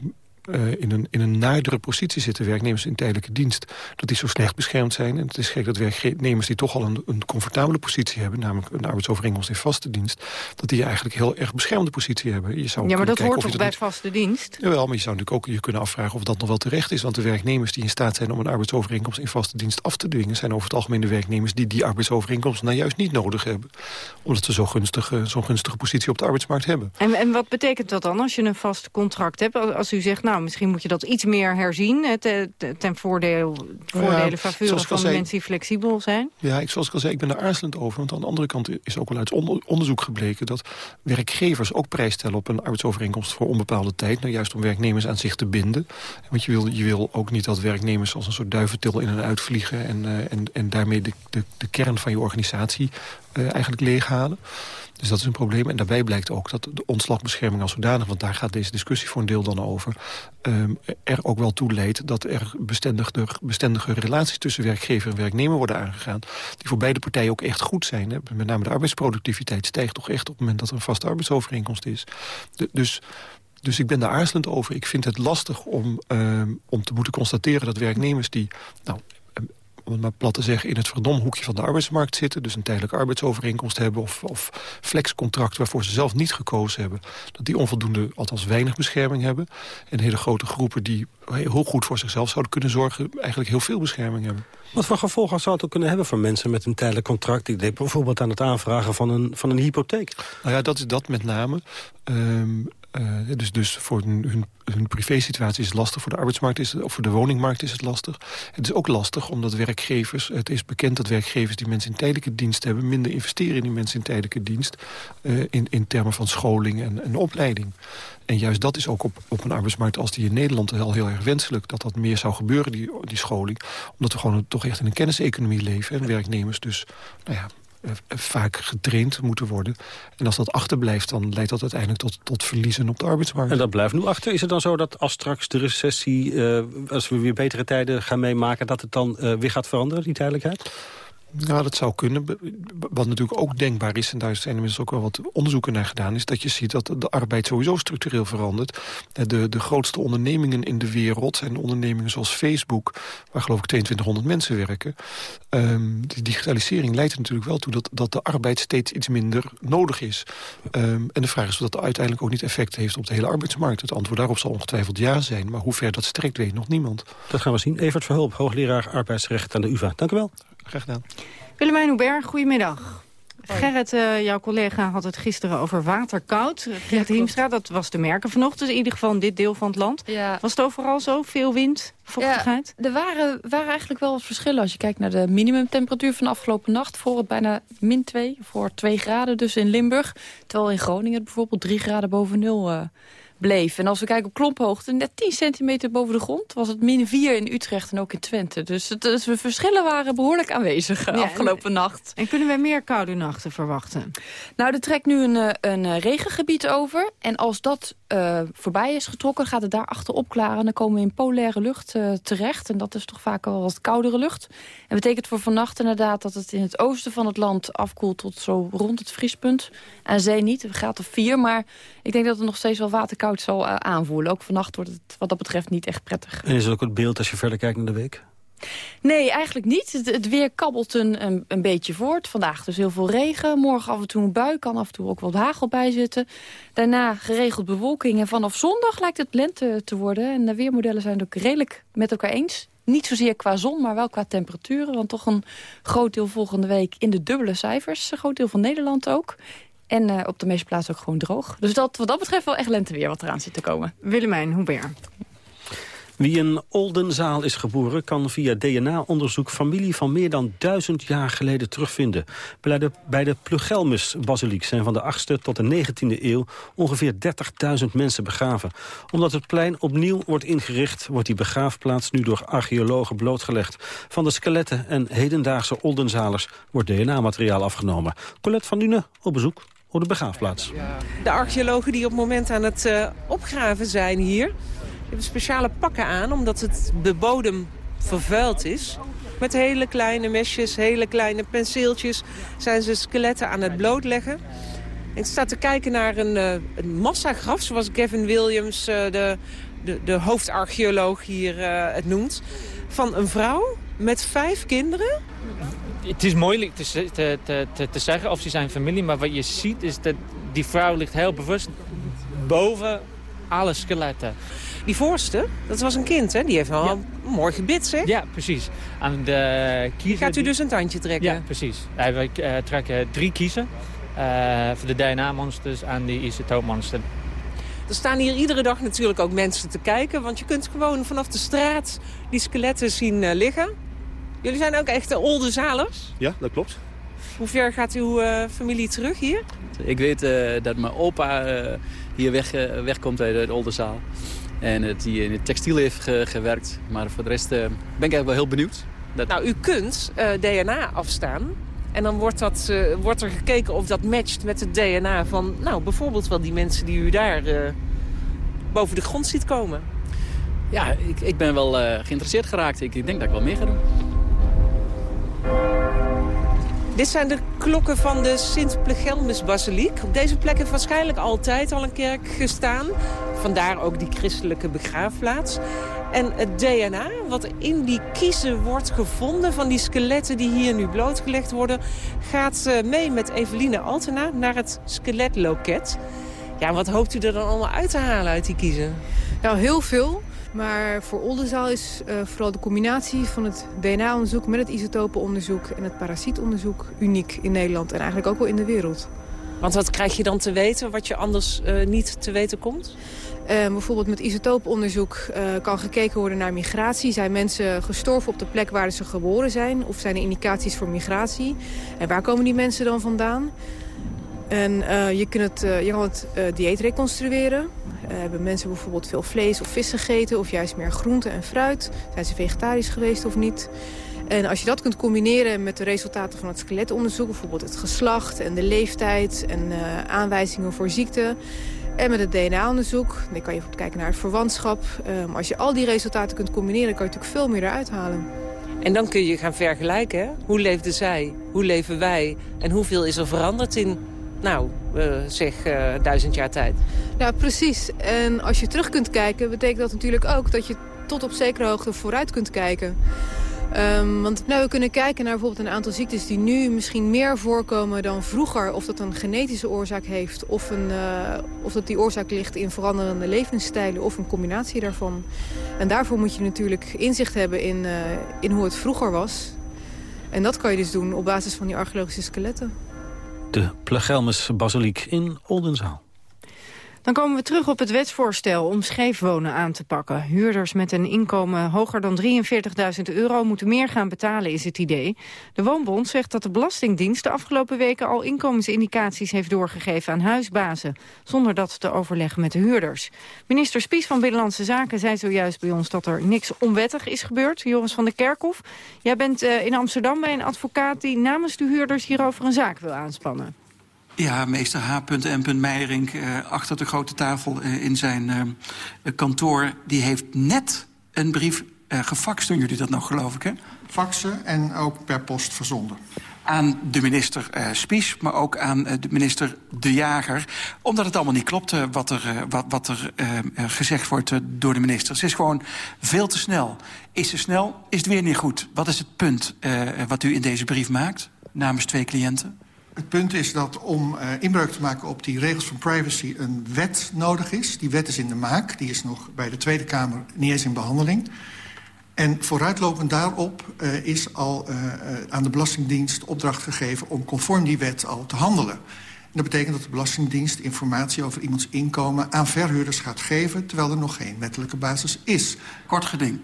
S28: uh, in, een, in een naardere positie zitten, werknemers in tijdelijke dienst, dat die zo slecht beschermd zijn. En het is gek dat werknemers die toch al een, een comfortabele positie hebben, namelijk een arbeidsovereenkomst in vaste dienst, dat die eigenlijk heel erg beschermde positie hebben.
S19: Je zou ja, maar dat hoort toch bij niet... vaste dienst?
S28: Jawel, maar je zou natuurlijk ook je kunnen afvragen of dat nog wel terecht is. Want de werknemers die in staat zijn om een arbeidsovereenkomst in vaste dienst af te dwingen, zijn over het algemeen de werknemers die die arbeidsovereenkomst nou juist niet nodig hebben. Omdat ze zo'n gunstige, zo gunstige positie op de arbeidsmarkt hebben.
S19: En, en wat betekent dat dan als je een vast contract hebt? Als u zegt, nou, misschien moet je dat iets meer herzien... ten, ten voordeel, voordelen, van zei, mensen die flexibel zijn.
S28: Ja, ik, zoals ik al zei, ik ben daar aarzelend over. Want aan de andere kant is ook wel uit onderzoek gebleken... dat werkgevers ook prijs stellen op een arbeidsovereenkomst voor onbepaalde tijd. Nou, juist om werknemers aan zich te binden. Want je wil, je wil ook niet dat werknemers als een soort duiventil in en uit vliegen... en, uh, en, en daarmee de, de, de kern van je organisatie uh, eigenlijk leeghalen. Dus dat is een probleem. En daarbij blijkt ook dat de ontslagbescherming als zodanig... want daar gaat deze discussie voor een deel dan over... Um, er ook wel toe leidt dat er bestendige, relaties... tussen werkgever en werknemer worden aangegaan... die voor beide partijen ook echt goed zijn. Hè. Met name de arbeidsproductiviteit stijgt toch echt... op het moment dat er een vaste arbeidsovereenkomst is. Dus dus ik ben daar aarzelend over. Ik vind het lastig om, um, om te moeten constateren dat werknemers die... Nou, om het maar plat te zeggen, in het verdomhoekje van de arbeidsmarkt zitten. Dus een tijdelijke arbeidsovereenkomst hebben of, of flexcontract waarvoor ze zelf niet gekozen hebben. Dat die onvoldoende, althans weinig bescherming hebben. En hele grote groepen die heel goed voor zichzelf zouden kunnen zorgen, eigenlijk heel veel bescherming hebben.
S13: Wat voor gevolgen zou het ook kunnen hebben voor mensen met een tijdelijk contract? Ik denk bijvoorbeeld aan het aanvragen van een, van een hypotheek.
S28: Nou ja, dat is dat met name. Um, uh, dus, dus voor hun, hun, hun privésituatie is het lastig. Voor de arbeidsmarkt is het, of voor de woningmarkt is het lastig. Het is ook lastig omdat werkgevers... Het is bekend dat werkgevers die mensen in tijdelijke dienst hebben... minder investeren in die mensen in tijdelijke dienst... Uh, in, in termen van scholing en, en opleiding. En juist dat is ook op, op een arbeidsmarkt als die in Nederland wel heel erg wenselijk. Dat dat meer zou gebeuren, die, die scholing. Omdat we gewoon toch echt in een kenniseconomie leven. En werknemers dus nou ja, vaak getraind moeten worden. En als dat achterblijft, dan leidt dat uiteindelijk tot, tot verliezen op de arbeidsmarkt.
S13: En dat blijft nu achter. Is het dan zo dat als straks de recessie, uh, als we weer betere tijden gaan meemaken... dat het dan uh, weer gaat veranderen, die tijdelijkheid?
S28: Nou, dat zou kunnen. Wat natuurlijk ook denkbaar is, en daar zijn inmiddels ook wel wat onderzoeken naar gedaan... is dat je ziet dat de arbeid sowieso structureel verandert. De, de grootste ondernemingen in de wereld zijn ondernemingen zoals Facebook... waar geloof ik 2200 mensen werken. Um, de digitalisering leidt er natuurlijk wel toe dat, dat de arbeid steeds iets minder nodig is. Um, en de vraag is of dat uiteindelijk ook niet effect heeft op de hele arbeidsmarkt. Het antwoord daarop zal ongetwijfeld ja zijn, maar hoe ver dat strekt weet nog niemand.
S13: Dat gaan we zien. Evert Verhulp, hoogleraar arbeidsrecht aan de UvA. Dank u wel.
S28: Graag gedaan.
S19: Willemijn Hubert, goedemiddag. Gerrit, uh, jouw collega had het gisteren over waterkoud. Gerrit ja, Hiemstra, dat was te merken vanochtend, in ieder geval in dit deel van het land. Ja. Was het overal zo? Veel wind, vochtigheid?
S29: Ja, er waren, waren eigenlijk wel wat verschillen. Als je kijkt naar de minimumtemperatuur van de afgelopen nacht... voor het bijna min 2, voor 2 graden dus in Limburg. Terwijl in Groningen bijvoorbeeld 3 graden boven nul... Uh, bleef. En als we kijken op klomphoogte, net 10 centimeter boven de grond... was het min 4 in Utrecht en ook in Twente. Dus, het, dus de verschillen waren behoorlijk aanwezig ja, [LAUGHS] afgelopen
S19: en,
S29: nacht.
S19: En kunnen we meer koude nachten verwachten?
S29: Nou, er trekt nu een, een regengebied over. En als dat uh, voorbij is getrokken, gaat het daar achter opklaren. Dan komen we in polaire lucht uh, terecht. En dat is toch vaak wel wat koudere lucht. En betekent voor vannacht inderdaad dat het in het oosten van het land afkoelt... tot zo rond het vriespunt. Aan zee niet, het gaat op 4. Maar ik denk dat het nog steeds wel waterkoud zal uh, aanvoelen. Ook vannacht wordt het wat dat betreft niet echt prettig.
S13: En is het ook het beeld als je verder kijkt naar de week?
S29: Nee, eigenlijk niet. Het, het weer kabbelt een, een, een, beetje voort. Vandaag dus heel veel regen. Morgen af en toe een bui. Kan af en toe ook wat hagel bij zitten. Daarna geregeld bewolking. En vanaf zondag lijkt het lente te worden. En de weermodellen zijn het ook redelijk met elkaar eens. Niet zozeer qua zon, maar wel qua temperaturen. Want toch een groot deel volgende week in de dubbele cijfers. Een groot deel van Nederland ook. En uh, op de meeste plaatsen ook gewoon droog. Dus dat, wat dat betreft wel echt lenteweer wat eraan zit te komen.
S19: Willemijn Hubert.
S13: Wie in Oldenzaal is geboren kan via DNA-onderzoek familie van meer dan duizend jaar geleden terugvinden. Bij de, bij de Plugelmus-basiliek zijn van de 8e tot de 19e eeuw ongeveer 30.000 mensen begraven. Omdat het plein opnieuw wordt ingericht, wordt die begraafplaats nu door archeologen blootgelegd. Van de skeletten en hedendaagse Oldenzalers wordt DNA-materiaal afgenomen. Colette van Dune op bezoek de begraafplaats.
S30: De archeologen die op het moment aan het uh, opgraven zijn hier hebben speciale pakken aan, omdat het, de bodem vervuild is. Met hele kleine mesjes, hele kleine penseeltjes zijn ze skeletten aan het blootleggen. Ik sta te kijken naar een, uh, een massagraf, zoals Gavin Williams, uh, de, de, de hoofdarcheoloog hier het noemt. Van een vrouw met vijf kinderen.
S31: Het is moeilijk te, te, te, te zeggen of ze zijn familie, maar wat je ziet is dat die vrouw ligt heel bewust boven alle skeletten.
S30: Die voorste, dat was een kind, hè? Die heeft wel ja. een mooi gebit, zeg.
S31: Ja, precies. Aan de
S30: kiezen... Gaat u dus een tandje trekken?
S31: Ja, precies. Wij uh, trekken drie kiezen. Uh, voor de DNA-monsters en de isotoopmonster.
S30: Er staan hier iedere dag natuurlijk ook mensen te kijken. Want je kunt gewoon vanaf de straat die skeletten zien uh, liggen. Jullie zijn ook echt Oldenzalers?
S32: Ja, dat klopt.
S30: Hoe ver gaat uw uh, familie terug hier?
S32: Ik weet uh, dat mijn opa uh, hier weg, wegkomt uit, uit Oldenzaal. En het die in het textiel heeft ge gewerkt. Maar voor de rest uh, ben ik eigenlijk wel heel benieuwd.
S30: Dat... Nou, u kunt uh, DNA afstaan. En dan wordt, dat, uh, wordt er gekeken of dat matcht met het DNA van... nou, bijvoorbeeld wel die mensen die u daar boven de grond ziet komen.
S32: Ja, ik, ik ben wel geïnteresseerd geraakt. Ik, ik denk dat ik wel meer ga doen.
S30: Dit zijn de klokken van de Sint-Plegelmus-basiliek. Op deze plek heeft waarschijnlijk altijd al een kerk gestaan. Vandaar ook die christelijke begraafplaats. En het DNA wat in die kiezen wordt gevonden van die skeletten die hier nu blootgelegd worden... gaat eh, mee met Eveline Altena naar het skeletloket. Ja, wat hoopt u er dan allemaal uit te halen uit die kiezen?
S33: Nou, heel veel. Maar voor Oldenzaal is uh, vooral de combinatie van het DNA-onderzoek... met het isotopenonderzoek en het parasietonderzoek uniek in Nederland. En eigenlijk ook wel in de wereld.
S30: Want wat krijg je dan te weten wat je anders uh, niet te weten komt?
S33: Uh, bijvoorbeeld met isotooponderzoek uh, kan gekeken worden naar migratie. Zijn mensen gestorven op de plek waar ze geboren zijn? Of zijn er indicaties voor migratie? En waar komen die mensen dan vandaan? En uh, je, kunt het, uh, je kan het uh, dieet reconstrueren. hebben mensen bijvoorbeeld veel vlees of vis gegeten... of juist meer groente en fruit? Zijn ze vegetarisch geweest of niet? En als je dat kunt combineren met de resultaten van het skeletonderzoek... bijvoorbeeld het geslacht en de leeftijd en aanwijzingen voor ziekte... en met het DNA-onderzoek, dan kan je kijken naar het verwantschap. Um, als je al die resultaten kunt combineren, kan je natuurlijk veel meer eruit halen.
S30: En dan kun je gaan vergelijken. Hoe leefden zij? Hoe leven wij? En hoeveel is er veranderd in nou, uh, zeg, uh, duizend jaar tijd.
S33: Ja, precies. En als je terug kunt kijken, betekent dat natuurlijk ook dat je tot op zekere hoogte vooruit kunt kijken. Um, want nou, we kunnen kijken naar bijvoorbeeld een aantal ziektes die nu misschien meer voorkomen dan vroeger. Of dat een genetische oorzaak heeft of, een, uh, of dat die oorzaak ligt in veranderende levensstijlen of een combinatie daarvan. En daarvoor moet je natuurlijk inzicht hebben in, in hoe het vroeger was. En dat kan je dus doen op basis van die archeologische skeletten
S13: de Plegelmus Basiliek in Oldenzaal.
S33: Dan komen we terug op het wetsvoorstel om scheefwonen aan te pakken. Huurders met een inkomen hoger dan 43.000 euro moeten meer gaan betalen, is het idee. De Woonbond zegt dat de Belastingdienst de afgelopen weken al inkomensindicaties heeft doorgegeven aan huisbazen, zonder dat te overleggen met de huurders. Minister Spies van Binnenlandse Zaken zei zojuist bij ons dat er niks onwettig is gebeurd. Joris van der Kerkhof, jij bent uh, in Amsterdam bij een advocaat die namens de huurders hierover een zaak wil aanspannen.
S34: Ja, meester H.M. Meijerink uh, achter de grote tafel uh, in zijn uh, kantoor... die heeft net een brief gefaxt. Doen jullie dat nog, geloof ik, hè?
S35: Faxen en ook per post verzonden.
S34: Aan de minister Spies, maar ook aan de minister De Jager. Omdat het allemaal niet klopt wat er, wat, wat er gezegd wordt door de minister. Ze is gewoon veel te snel. Is ze snel, is het weer niet goed. Wat is het punt wat u in deze brief maakt namens twee cliënten?
S35: Het punt is dat om uh, inbreuk te maken op die regels van privacy... een wet nodig is. Die wet is in de maak. Die is nog bij de Tweede Kamer niet eens in behandeling. En vooruitlopend daarop uh, is al uh, aan de Belastingdienst opdracht gegeven... om conform die wet al te handelen. En dat betekent dat de Belastingdienst informatie over iemands inkomen... aan verhuurders gaat geven, terwijl er nog geen wettelijke basis is.
S34: Kort geding.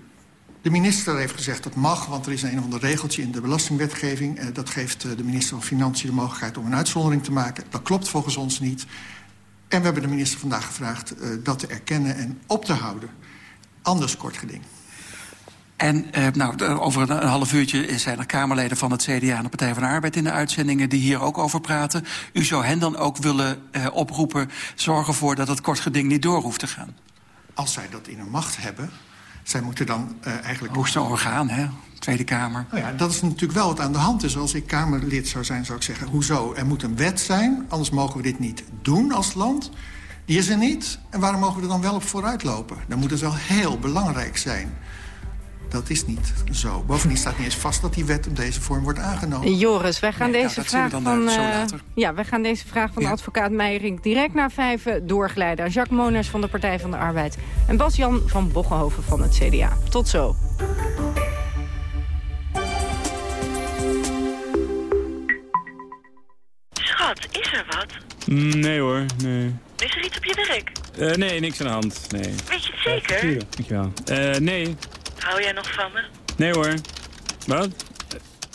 S35: De minister heeft gezegd dat mag, want er is een of ander regeltje in de belastingwetgeving. Eh, dat geeft de minister van Financiën de mogelijkheid om een uitzondering te maken. Dat klopt volgens ons niet. En we hebben de minister vandaag gevraagd uh, dat te erkennen en op te houden. Anders kort geding.
S34: En uh, nou, over een, een, half uurtje zijn er Kamerleden van het CDA en de Partij van de Arbeid in de uitzendingen die hier ook over praten. U zou hen dan ook willen uh, oproepen, zorgen ervoor dat het kort geding niet door hoeft te gaan.
S35: Als zij dat in hun macht hebben, zij moeten dan uh, eigenlijk...
S34: Hoogste orgaan, hè? Tweede Kamer.
S35: Nou ja, dat is natuurlijk wel wat aan de hand is. Als ik Kamerlid zou zijn, zou ik zeggen... hoezo? Er moet een wet zijn, anders mogen we dit niet doen als land. Die is er niet. En waarom mogen we er dan wel op vooruit lopen? Dan moet het wel heel belangrijk zijn. Dat is niet zo. Bovendien staat niet eens vast dat die wet op deze vorm wordt aangenomen.
S33: Joris, wij gaan
S34: nee,
S33: deze
S34: nou,
S33: vraag van
S34: uh,
S33: ja, wij gaan deze vraag van ja. de advocaat Meijering direct naar vijf doorgeleiden aan Jacques Moners van de Partij van de Arbeid en Bas-Jan van Boggenhoven van het CDA. Tot zo.
S36: Schat, is er wat?
S14: Nee hoor, nee.
S36: Is er iets op je werk?
S14: Uh, nee, niks aan de hand, nee.
S36: Weet je het zeker?
S14: Ja, dankjewel. Uh, nee.
S36: Hou jij nog van me?
S14: Nee hoor. Wat?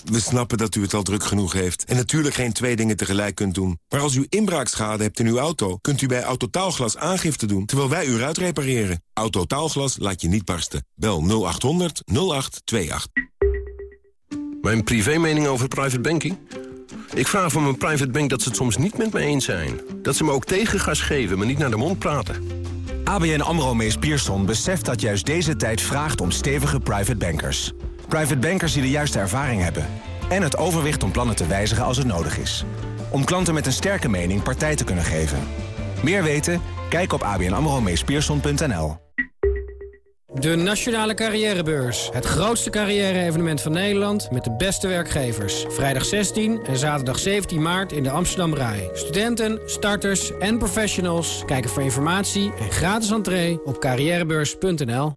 S37: We snappen dat u het al druk genoeg heeft en natuurlijk geen twee dingen tegelijk kunt doen. Maar als u inbraakschade hebt in uw auto, kunt u bij Autotaalglas aangifte doen terwijl wij u eruit repareren. Autotaalglas laat je niet barsten. Bel 0800 0828.
S17: Mijn privé mening over private banking? Ik vraag van mijn private bank dat ze het soms niet met me eens zijn. Dat ze me ook tegengas geven, maar niet naar de mond praten.
S7: ABN AMRO Mees Pierson beseft dat juist deze tijd vraagt om stevige private bankers. Private bankers die de juiste ervaring hebben En het overwicht om plannen te wijzigen als het nodig is. Om klanten met een sterke mening partij te kunnen geven. Meer weten? Kijk op abnamromeespierson.nl.
S38: De Nationale Carrièrebeurs. Het grootste carrière-evenement van Nederland met de beste werkgevers. Vrijdag 16 en zaterdag 17 maart in de Amsterdam Rai. Studenten, starters en professionals kijken voor informatie en gratis entree op carrièrebeurs.nl.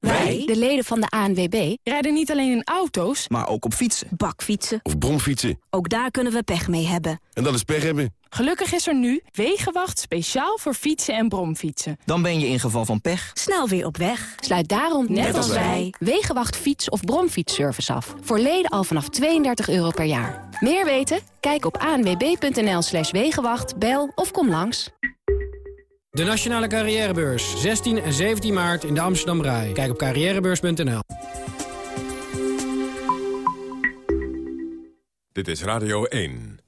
S39: Wij, de leden van de ANWB, rijden niet alleen in auto's...
S7: Maar ook op fietsen.
S39: bakfietsen.
S17: Of bromfietsen.
S39: Ook daar kunnen we pech mee hebben.
S17: En dat is pech hebben.
S39: Gelukkig is er nu Wegenwacht speciaal voor fietsen en bromfietsen.
S7: Dan ben je in geval van pech
S39: Snel weer op weg. Sluit daarom, net, als wij, Wegenwacht fiets- of bromfietsservice af. Voor leden al vanaf 32 euro per jaar. Meer weten? Kijk op anwb.nl slash wegenwacht, bel of kom langs.
S38: De Nationale Carrièrebeurs. 16 en 17 maart in de Amsterdam Rai. Kijk op carrièrebeurs.nl.
S1: Dit is Radio 1.